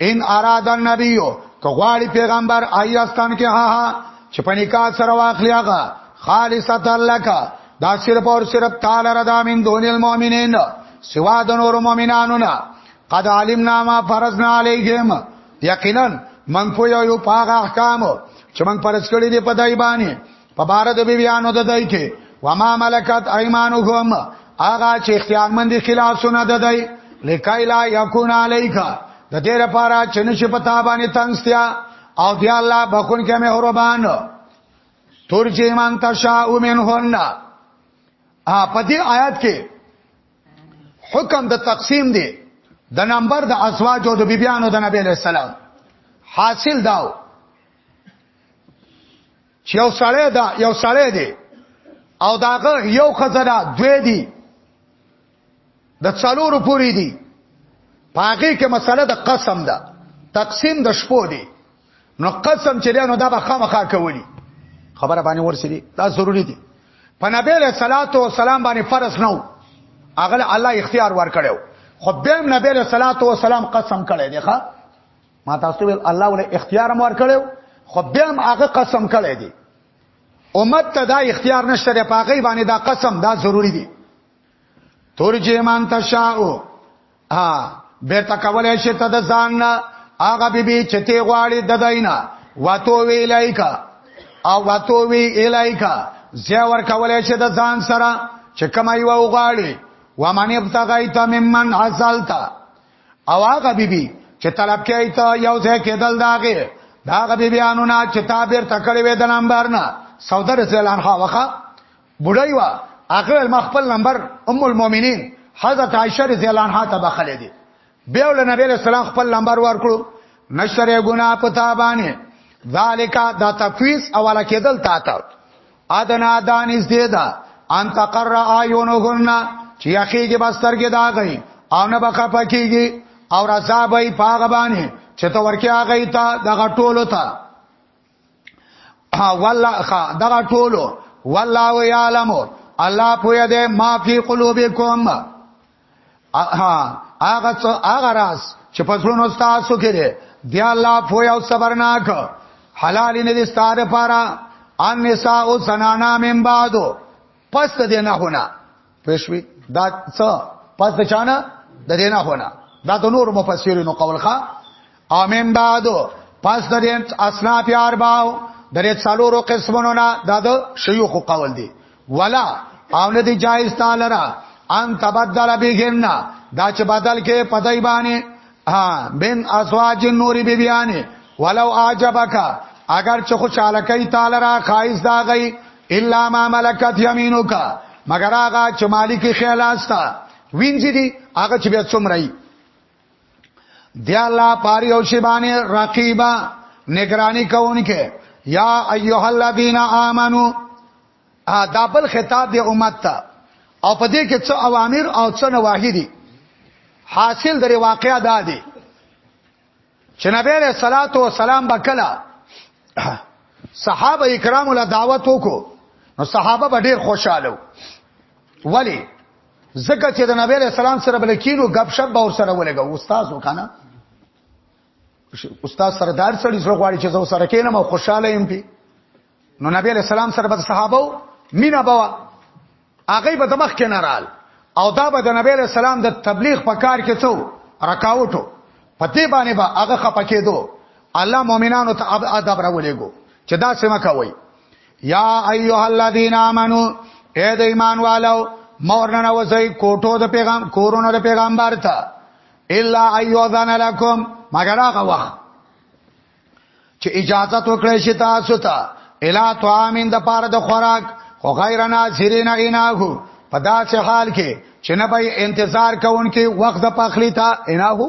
ان اراد النبی که غواړي پیغمبر ایاستان کې ها ها چې په نکاح سره واخلي هغه خالصت لک دا صرف اور صرف تعالی رضا من دون المؤمنین سوا د نور مؤمنانو نه قد علمنا ما فرضنا علیهم یقینا من پویا یو پاغه احکام چې من پرځ کړی دی په دای باندې په بار د بیبیانو د دای کې وما ملکت ايمانهم اغا چې اختیارمند خلاف سونه د دای لکای لا یکون علیکا د دې لپاره چې نشي پتا باندې تنگستیا او دی الله بخون کې مې قربان ترجی من تشاء منهن ا په دې آیات کې حکم د تقسیم دی د نمبر د ازواج او د بیبیانو د نبی له سلام حاصل داو چې یو سړی دا یو سړی دی او داغه یو خزانه دوی دی د څلورو پوری دی پاګه کې مسله د قسم ده تقسیم د شپو دی نو قسم چې نو دا به خامخا کولی خبره باندې ورسېدي دا ضروری دي په نبی له صلوات و سلام باندې فرض نه و اغل الله اختیار ور کړو خو به نبی له صلوات و سلام قسم کړی دی ښا ما تاسو ته ویل الله ولې اختیار مور کړو خو بیا هم هغه قسم کړی دی امت ته دا اختیار نشته دی پاګې باندې دا قسم دا ضروری دی ترجه مان تشاء ها بیرته کولای شي ته د ځان نه هغه بیبي چې ته غواړي د دینه واتو وی لایکا او واتو وی الایکا زیا ور کولای شي د ځان سره چې کمای و غواړي ومن ابتغیت ممن عزلت او هغه بیبي چې طلب کوي ته یو ځای کېدل داغه داغه بیبيانو نه چې تا بیر تکړه وې د نمبر نه سوده رسول انها وخه بډای وا اخر ما خپل نمبر ام المؤمنین حضرت عائشه رضی الله عنها ته بخله دي بیا ول نبی له سلام خپل نمبر ورکړو نشره ګنا پتا باندې ذالک دا تفویض اوله کېدل تا ته ادنا دانس دیدا ان تقر اعینهن چې یخیږي بسترګې دا غي او نه بخا پکېږي او رضا به پاغه باندې چې تو ورکه هغه ته دغه ټولو ته والله خا دغه ټولو والله یعلم الله پوهه دې ما فی قلوبکم هغه څو هغه راز چې پسونو تاسو کې دی دی الله پوی او صبرناک حلال نه دي ستاره پاره ان نساء او زنانا من بعدو پس د دې نه هونه پښوی دا څه پس د چانه د دې نه هونه دا د نور مفسرینو قول ښا او من بعد پس د دې اسناف یار باو درې څلورو قسمونو نه د شيوخ قول دی ولا او نه دی جایز تعالی را ان تبدل بهن دا چې بدل کې پدای باندې ها بن ازواج نور بیبیانه ولو عجبک اگر چې خوشاله کوي تعالی را خایز دا غي الا ما ملکت یمینک مگر هغه چې مالک خلاص تا وینځي دي هغه چې بیا څومره دی الله پاری او شی باندې رقیبا نگرانی کوونکې یا ایها الذین آمنو دا بل خطاب دی امت ته او په دې کې څه اوامر او څه نواهی دي حاصل درې واقعیا دا دي چې نبی له صلوات و سلام بکلا صحابه کرام له دعوت وکړو نو صحابه به ډیر خوشاله ولی زکه چې د نبی له سلام سره بل کینو غب شپ به ور سره ولګو استاد وکانا استاد سردار سړي زړه غواړي چې زو سره کینم او خوشاله يم پی نو نبی له سلام سره به صحابه مینا بوا هغه به دمخ کې نارال او دا به د نبی له سلام د تبلیغ په کار کې څو رکاوټو پتی باندې به هغه خپکې دو الله مؤمنانو ته ادب راولېګو چې دا سم کوي یا ایها الذین آمنو اے د ایمان والو مورنه وځي کوټو د پیغام کورونو د پیغمبر ته الا ایوذن لکم مگر هغه وخت چې اجازه تو کړی شي تاسو ته الا طعامین د پاره د خوراک خو غیر ناظرین ایناهو په داسې حال کې چې نه به انتظار کوونکې وخت د پخلی ته ایناهو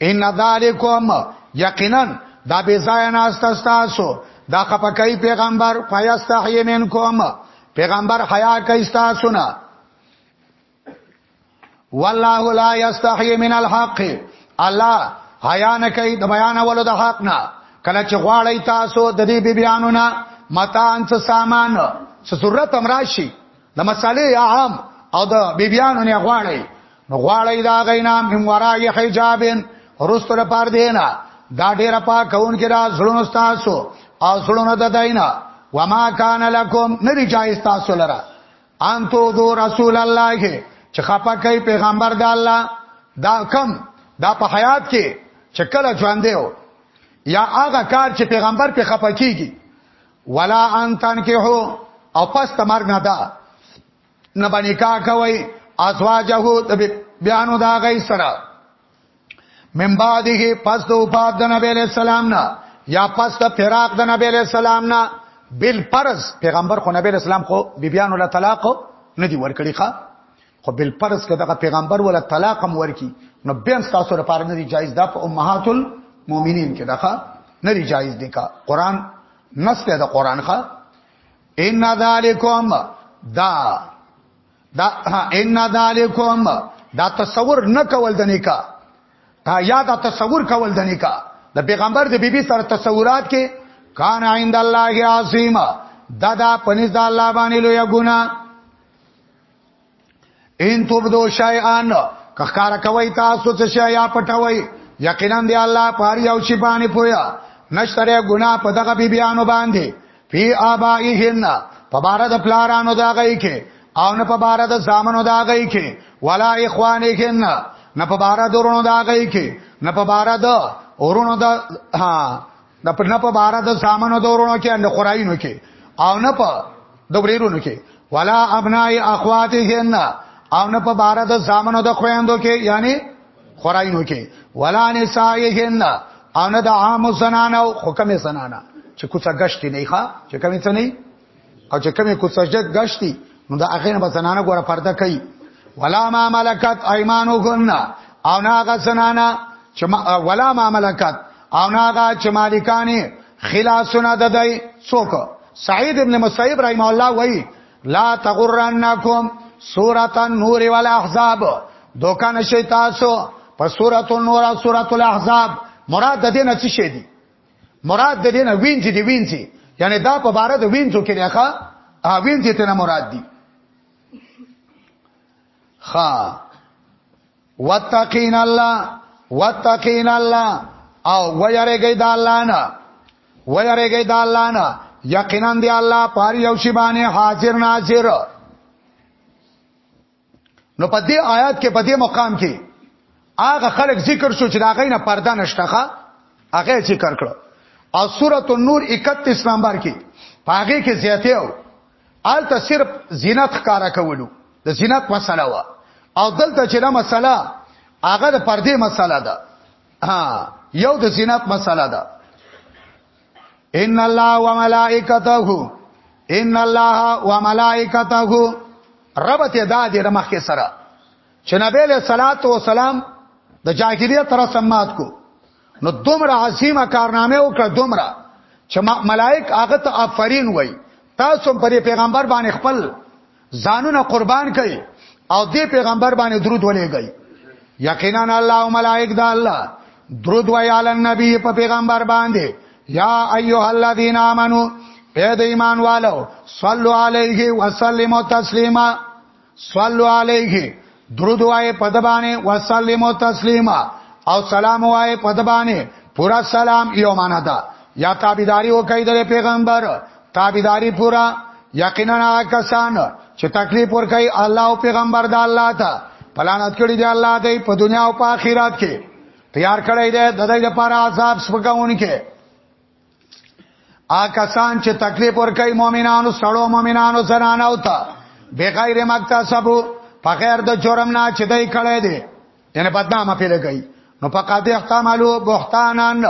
ان ذالکم یقینا دا بی ځای نه استاسو دا خپکای پیغمبر فیاستحی منکم پیغمبر حیا کوي تاسو نه والله لا یستحی من الحق الله حیا نه کوي د بیان ولو د حق نه کله چې غواړی تاسو د دې بیانونه متان څه سامان څه ضرورت امراشي د مسالې یا عام او د بیبیانو نه غواړي نو غواړي دا غینا من ورای حجابن رستره پار دینا دا ډیر پاکون کې را زړونو تاسو او زړونو د داینا وما کان لکم ندی جایز تاسو لره ان تو دو رسول الله کې چې خپه کوي پیغمبر د الله دا کم دا په حیات کې چې کله ژوند دی یا هغه کار چې پیغمبر په خپه کیږي ولا ان تنکحو او پس تمر نه دا نه باندې کا کوي ازواجه د بیانو دا غي سره من بعده پس د وفات د نبی له سلام نه یا پس د فراق د نبی له سلام نه بل فرض پیغمبر خو نبی له سلام خو بیبیانو له طلاق نه دی ورکړي ښا خو بل پرس که دغه پیغمبر ولا طلاق هم ورکی نو بیا تاسو لپاره نه دی جایز دا په امهات المؤمنین کې دغه نه دی جایز دی کا قران نس ته د قران ښا ان ذالکم دا دا ان ذالکم دا تصور نه کول د نکاح دا یا دا تصور کول د نکاح د پیغمبر د بیبي سره تصورات کې کان عند الله عظیم دا دا پنځ د الله باندې لوی ګناه ان تبدو شیئان کخکار کوي تاسو څه شی یا پټوي یقینا دی الله پاری او شی باندې پویا نشتره ګنا په دغه بی بیانو باندې فی آبائهن په بار د پلارانو دا غي کې او نه په بار د زامنو دا غي کې ولا اخوانهن نه په بار د ورونو دا غي کې نه په بار د ورونو دا ها د پرنا په بار د سامانو دورونو کې اند قراینو کې او نه په دوبریرونو کې ولا ابناء اخواتهن او نه په بار د سامانو د خويندو کې یعنی قراینو کې ولا نسائهن او نه د عام زنانو حکم زنانه چې کوڅه گشت نه ښه چې کوم څه نه او چې کومه کو سجده غشتي نو د اخر به زنانه ګوره پرده کوي ولا ما ملکت ايمانوکن او ناغه زنانه چې ولا ما ملکت او ناغه چې مالکانی خلاصونه ددای څوک سعید ابن مسیب رحم الله وای لا تغرنکم سورۃ النور والاحزاب دوکان شي تاسو په سورۃ النور او سورۃ الاحزاب مراد د دې نه څه شي دي مراد د دینه وینځي دی وینځي یعنی دا په بار د وینځو کې دی ښا ا وینځي ته نه مراد دی خا واتقین الله واتقین الله او ویریږي د الله نه ویریږي د الله نه یقینا دی الله پاری او شی باندې حاضر ناظر نو په دې آیات کې په دې مقام کې هغه خلک ذکر شو چې دا غینه پرده نشتهخه هغه ذکر کړو او سورۃ النور 31 نمبر کې پاګه کې زیاته او آلته صرف زینت ښکارا کولو د زینت مسله وا او دلته چې دا مسله هغه د پردې مسله ده ها یو د زینت مسله ده ان الله وملائکته ان الله وملائکته ربط ادا دې رمخه سره چې نبی له صلوات و سلام د جاهلیت تر سمات کو نو دومره عظیمه کارنامه وکړه دومره چې ملائک هغه ته آفرین وای تاسو پر پیغمبر باندې خپل ځانونه قربان کړي او دې پیغمبر باندې درود ولېږي یقینا الله او ملائک دا الله درود وای علی نبی په پیغمبر باندې یا ایها الذین آمنو اے د ایمان والو صلو علیه وسلم تسلیما صلو علیه درود وای په دبانه وسلم او تسلیما او سلام وای په دبانه پورا سلام یو معنا ده یا تابعداري وکړي د پیغمبر تابعداري پورا یقینا کسان چې تکلیف ور کوي الله او پیغمبر د الله ته پلانات کړی دی الله دی په دنیا او په آخرت کې تیار کړی دی د دې لپاره عذاب سپکاون کې آکسان چې تکلیف ور کوي مؤمنانو سړو مؤمنانو زنانه او ته بغیر مکتسب په غیر د جرم نه چې دای کړی دی یعنی بدنامه پیل کوي نو فقط احتمالو بهتانان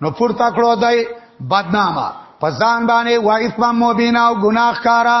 نو پورته کړو دای بدنامه په ځان باندې وایثم مبینا او ګناهکارا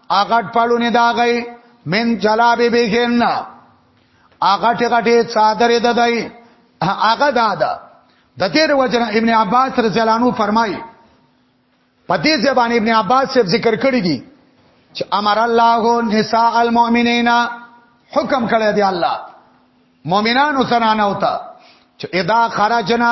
اغټ پړونه دا غي من جلاب بهن اغټ غټه صادره ده دای هغه دا ده د تیر وجنه ابن عباس رضی الله عنه فرمایي په دې ځبان ابن عباس صاحب ذکر کړی دي چې امر الله نساء المؤمنین حکم کړی دی الله مؤمنانو سره نه وتا چې اذا خرجنا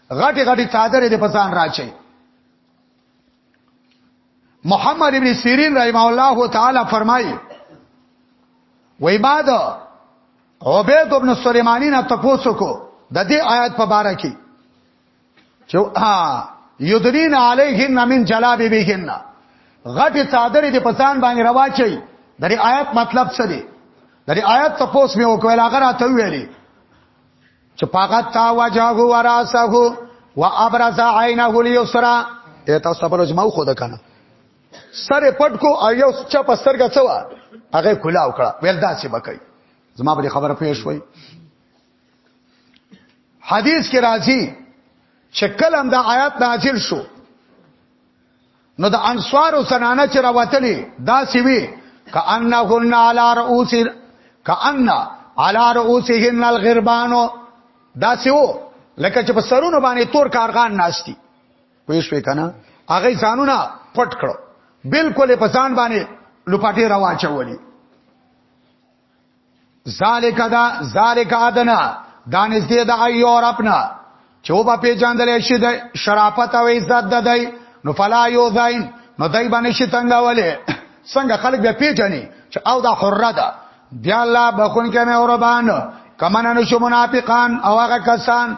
غټي غټي څادرې د پسان راچي محمد ابن سیرین رحمه الله تعالی فرمایي وای بعد عبید ابن سلیمانی نه تاسو کو د دې آیات په باره کې چې ها یدرین علیهن من جلابی بهن غټي څادرې د پسان باندې رواچي د دې آیات مطلب څه دی د دې آیات تاسو مې وکول هغه راته ویلي چې پاغت تا وجهه وراسه و ابرز عینه الیسرا ته تاسو په لوجمو خو ده کنه سره پټ کو او یو چا په سترګه څوا هغه کلاو کړه ویل دا څه بکای زما په خبره پېښ وای حدیث کې راځي چې کلم دا آیات نازل شو نو د انصارو سنانه چې راوتلې دا سیوی کأنهن علی رؤوس کأن علی رؤوسهن الغربان دا سیو لکه چې په سرونو باندې تور کارغان ناشتي پوه شو کنه هغه ځانونه پټ کړو بالکل په ځان باندې لوپاټي روان چولې ذالک دا ذالک ادنا دا نږدې د ایو ربنا چوبه پیجاندل شي د شرافت او عزت د دی نو فلا یو زین نو دای باندې شي څنګه ولې څنګه خلک به پیژني چې او دا حره ده بیا الله بخون کې مې اوربان کمن نو شو منافقان او هغه کسان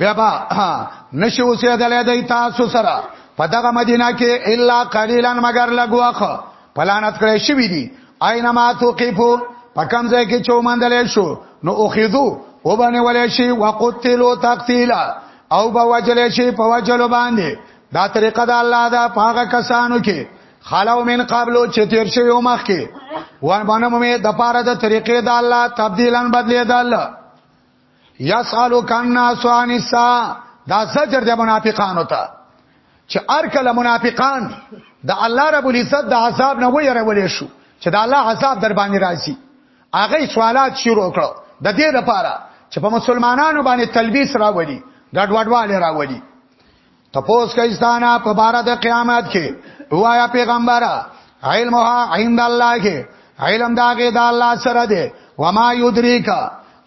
بیا با نشي اوسه دلې د تاسو سره په دغه مدینه کې الا قليلا مگر لګواخه پلانت کړی شوی دی اينما توقفو پکم ځای کې چومندل شو نو اوخذو او باندې ولې شي وقتلوا تقتيلا او به وجل شي په وجل باندې دا طریقه د الله دا پاګه کسانو کې خلو من قبلو چې تیر شي او مخ کې وان باندې مې د پاره د طریقې د الله تبديلا بدلې د الله یسالو کان ناس عن الساعه دا زجر د منافقانو ته چې ار کله منافقان د الله رب العزت د عذاب نه ویرولې شو چې د الله عذاب در باندې راځي هغه سوالات شروع کړو د دې لپاره چې په مسلمانانو باندې تلبیس راوړي ګډوډواله راوړي تپوس کوي ستانه په بار د قیامت کې وایا پیغمبره علمها عند الله کې علم داګه د الله سره دی وما یدریک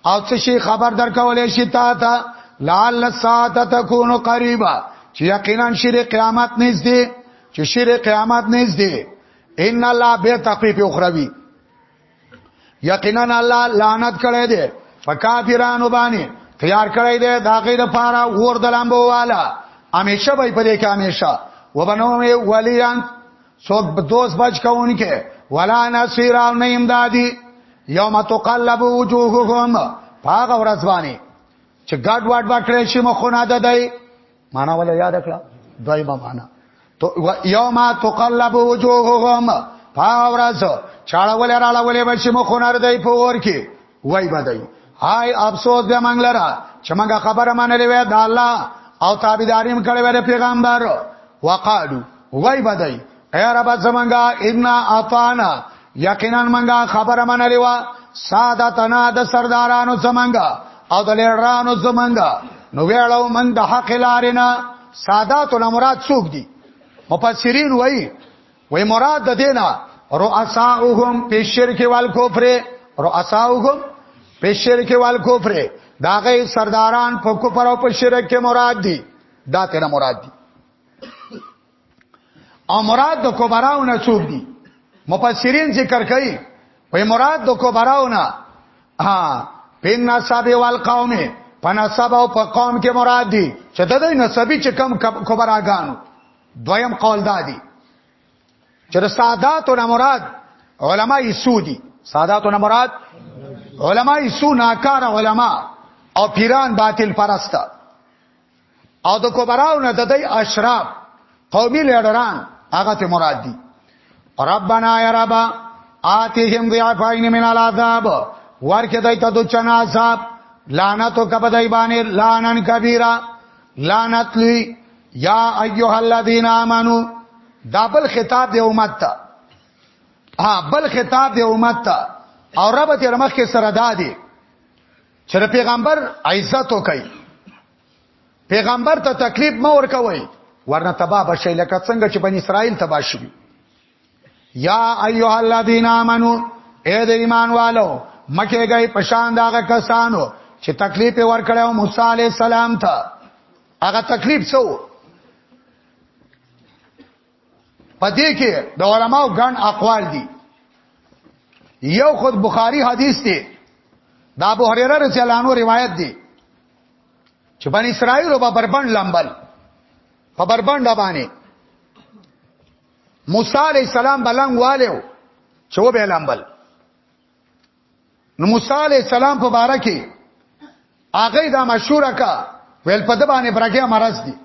او څه شي خبر درکولې شي تا ته لعل الساعه تكون قريبا چې یقینا شر قیامت نږدې چې شر قیامت نږدې ان الله به تخفیف اخروی یقینا الله لعنت کړی دی په کافرانو باندې تیار کړی دی دا غي د پاره ور د لامبو والا همیشه به په دې کې همیشه وبنو می ولیان څوک دوست بچ کونکي ولا نصير او نه امدادي یوم تقلب وجوههم پاغه ورځ باندې چې ګډ واډ وکړې شي مخونه د دی معنا ولا یاد کړه دویمه معنا تو یوم تقلب وجوههم فاورز چاړول راړول بشي مخونر دی په ور کې وای بدای هاي افسوس به منګل را چې منګه خبره منلې وې د الله او تابعداریم کړې وې پیغمبر وقالو وای بدای اے رب زمانگا ان اطانا یقینا منگا خبر من لیوا سادتنا د سردارانو زمانگا او د لیډرانو زمانگا نو ویړو من د حق لارینا سادات ول مراد څوک دي مفسرین وای وای مراد د دینا رؤساهم په شرک وال کفر رؤساهم په شرک وال کفر داغه سرداران په کفر او په شرک کې مراد دي دا تیرا مراد دي او مراد د کبراونه څوک دي مفسرین ذکر کوي په مراد د کبراونه ها پین نسب والقوم په نسب او په قوم کې مراد دي چې د دې نسبی چې کم کبراګانو دویم قول دادی چې سادات او مراد علما یې سودي سادات او مراد علما یې سو ناکار علما او پیران باطل پرسته او د کبراو نه د دې اشراف قومي لیډران هغه ته مراد دي ربنا یا رب آتیهم ضعفین من العذاب ورکه دای ته د چنا عذاب لعنت او کبدای باندې لعنن کبیره لعنت لی یا ایها الذین آمنو دا بل خطاب دی امت ته ها بل خطاب دی امت ته او رب ته رمخ کې سره دادی چې د پیغمبر عزت وکړي پیغمبر ته تکلیف مو ورکوي ورنه تبا بشي لکه څنګه چې بنی اسرائیل تبا شي یا ایها الذین آمنو اے د ایمان والو مکه گئی پشان داغه کسانو چې تکلیف ورکړیو موسی علی السلام ته هغه تکلیف څو پدې کې د علماو ګڼ اقوال دي یو خود بخاری حدیث دی دا ابو هريره رضی الله عنه روایت دی چې بنی اسرائیل په بربند لامبل په بربند باندې موسی علی السلام بلنګ والو چې و به لامبل نو موسی علی السلام په باره کې هغه دا مشوره کا ویل په د باندې برګه مرز دي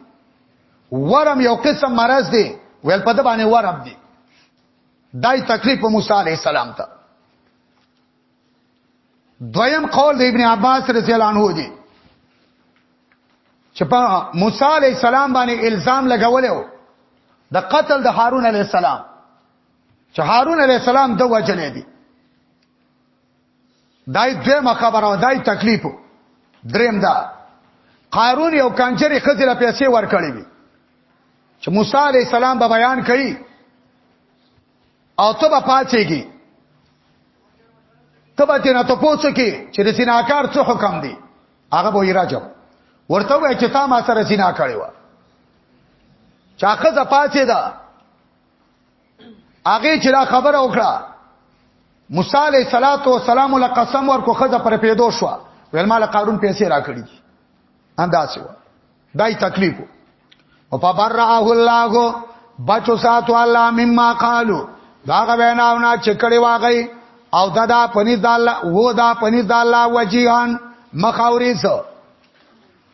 ورم یو قسم مرز دي ویل په د باندې ورم دي دای تکلیف په موسی علی السلام ته دویم قول د ابن عباس رضی الله عنه دی چې په موسی علی السلام باندې الزام لګولیو د قتل د هارون علی السلام چې هارون علی السلام د وجلې دي دای دوه مخبره او دای تکلیف دریم دا قارون یو کانچری خزر پیسې ورکړې وي چې موسی علی السلام به بیان کړي او ته به پاتېږي ته به تینا ته پوڅو کې چې د سیناکار څه حکم دی هغه به راځم ورته وای چې تا ما سره سینا کړی و چاخه ز پاتې ده هغه چې دا خبره وکړه موسی علیہ الصلات والسلام له قسم ورکو خزه پر پیدو شو ویل مال قارون پیسې راکړي انداسه دای تکلیف او فبرعه الله بچو ساتو الله مما قالو داغه ویناونه چې کړي واغی او دا دا پنځ د الله وو دا پنځ د الله وجیهان مخاوري سو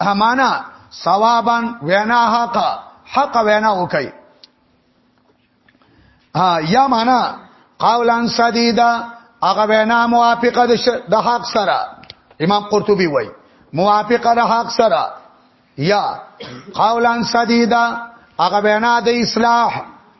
امانا ثوابن وینا حق حق وینا وکي ها یا معنا قولا سدیدا هغه وینا موافقه د حق سره امام قرطبي وای موافقه د حق سره یا قولا سدیدا هغه وینا د اصلاح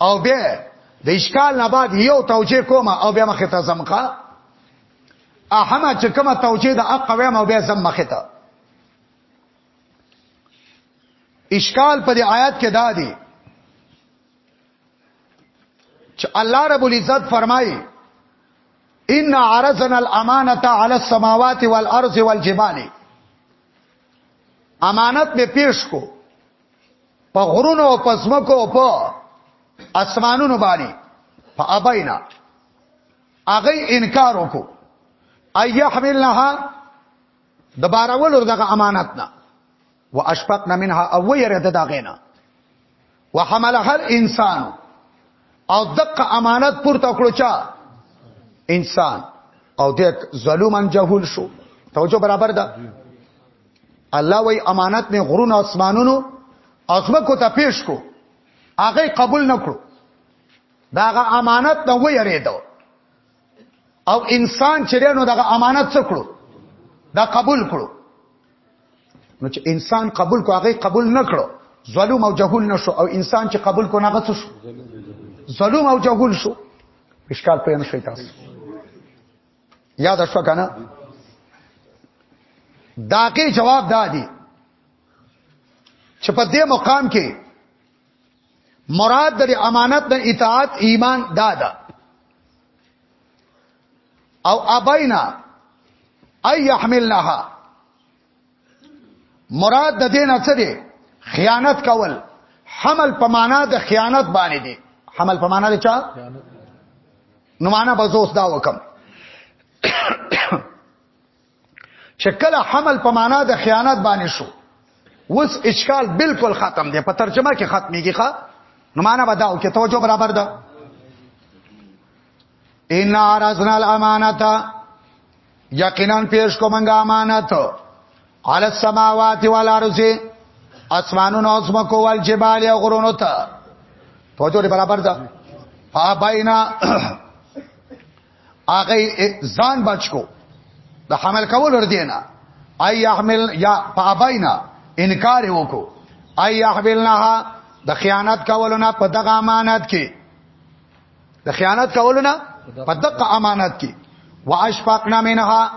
او بیا د اشکال نه بعد یو توجیه کوم او بیا مخه ته زمخه احمد چې کومه توجیه د اق ویم او بیا زم مخه ته اشکال په دې آیات کې دا دی چې الله رب العزت فرمایي ان عرضنا الامانه على السماوات والارض والجبال امانت به پیش کو په غرونو او پسمکو او په اسمانونو باندې فابینا هغه انکار وکړو ايحملنها د بارولو دغه امانت نه واشفقنا منها او ويرد دغه نه وحملها الانسان او دغه امانت پورته کړو چا انسان او دغه ظلمن جهول شو توجه برابر ده الله وی امانت می غرون اسمانونو اسمکو ته پیش کو هغه قبول نکړو داغه امانت نه ویریدو او انسان چې نو دغه امانت څه کړو دا قبول کړو نو چې انسان قبول کو هغه قبول نه کړو ظلم او جهول نشو او انسان چې قبول کو نه غڅ شو ظلم او جهول شو اشکال پې نه شي تاسو یاد شو کنه داګه جواب دادی چې په دې مقام کې مراد د امانت د اطاعت ایمان دادا او ابینا ای يحملنها مراد د دینه څه دی خیانت کول حمل په معنا د خیانت باندې دی حمل په معنا د چا نو معنا بزوس دا وکم چې کله حمل په معنا د خیانت باندې شو وس اشکال بالکل ختم دی په ترجمه کې ختميږي ښا نو معنا بداو کې توجه برابر ده ان عرضنا الامانه یقینا پیش کومنګ امانت علی السماوات والارض اسمانونو او زمکو وال جبال او غرونو ته توجه برابر ده فابینا هغه ځان بچ کو د حمل کول ور دینه اي يحمل یا فابینا انکار وکړو اي يحملنها د خیانت کولونه په دغه امانت کې د خیانت کولونه په دغه امانت کې واشفقنا منها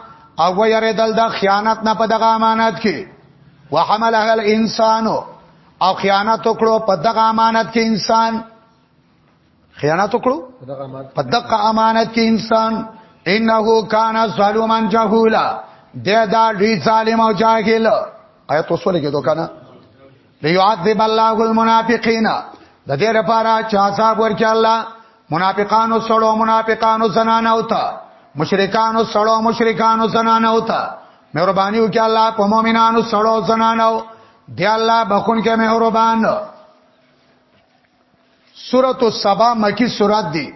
او ويردل د خیانت نه په دغه امانت کې وحملها الانسان او خیانت وکړو په دغه امانت کې انسان خیانت وکړو په دغه امانت کې انسان انه کان ظالما جهولا د دا دی ظالم او جاهل آیت وسول کې دوکانا ليعذب الله المنافقين د دې لپاره چې عذاب ورکړي الله منافقانو سړو منافقانو زنانه او ته مشرکانو سړو مشرکانو زنانه او ته مهرباني وکړي الله په مؤمنانو سړو زنانه او دی الله بخون کې مهربان سورۃ السبا مکی سورۃ دی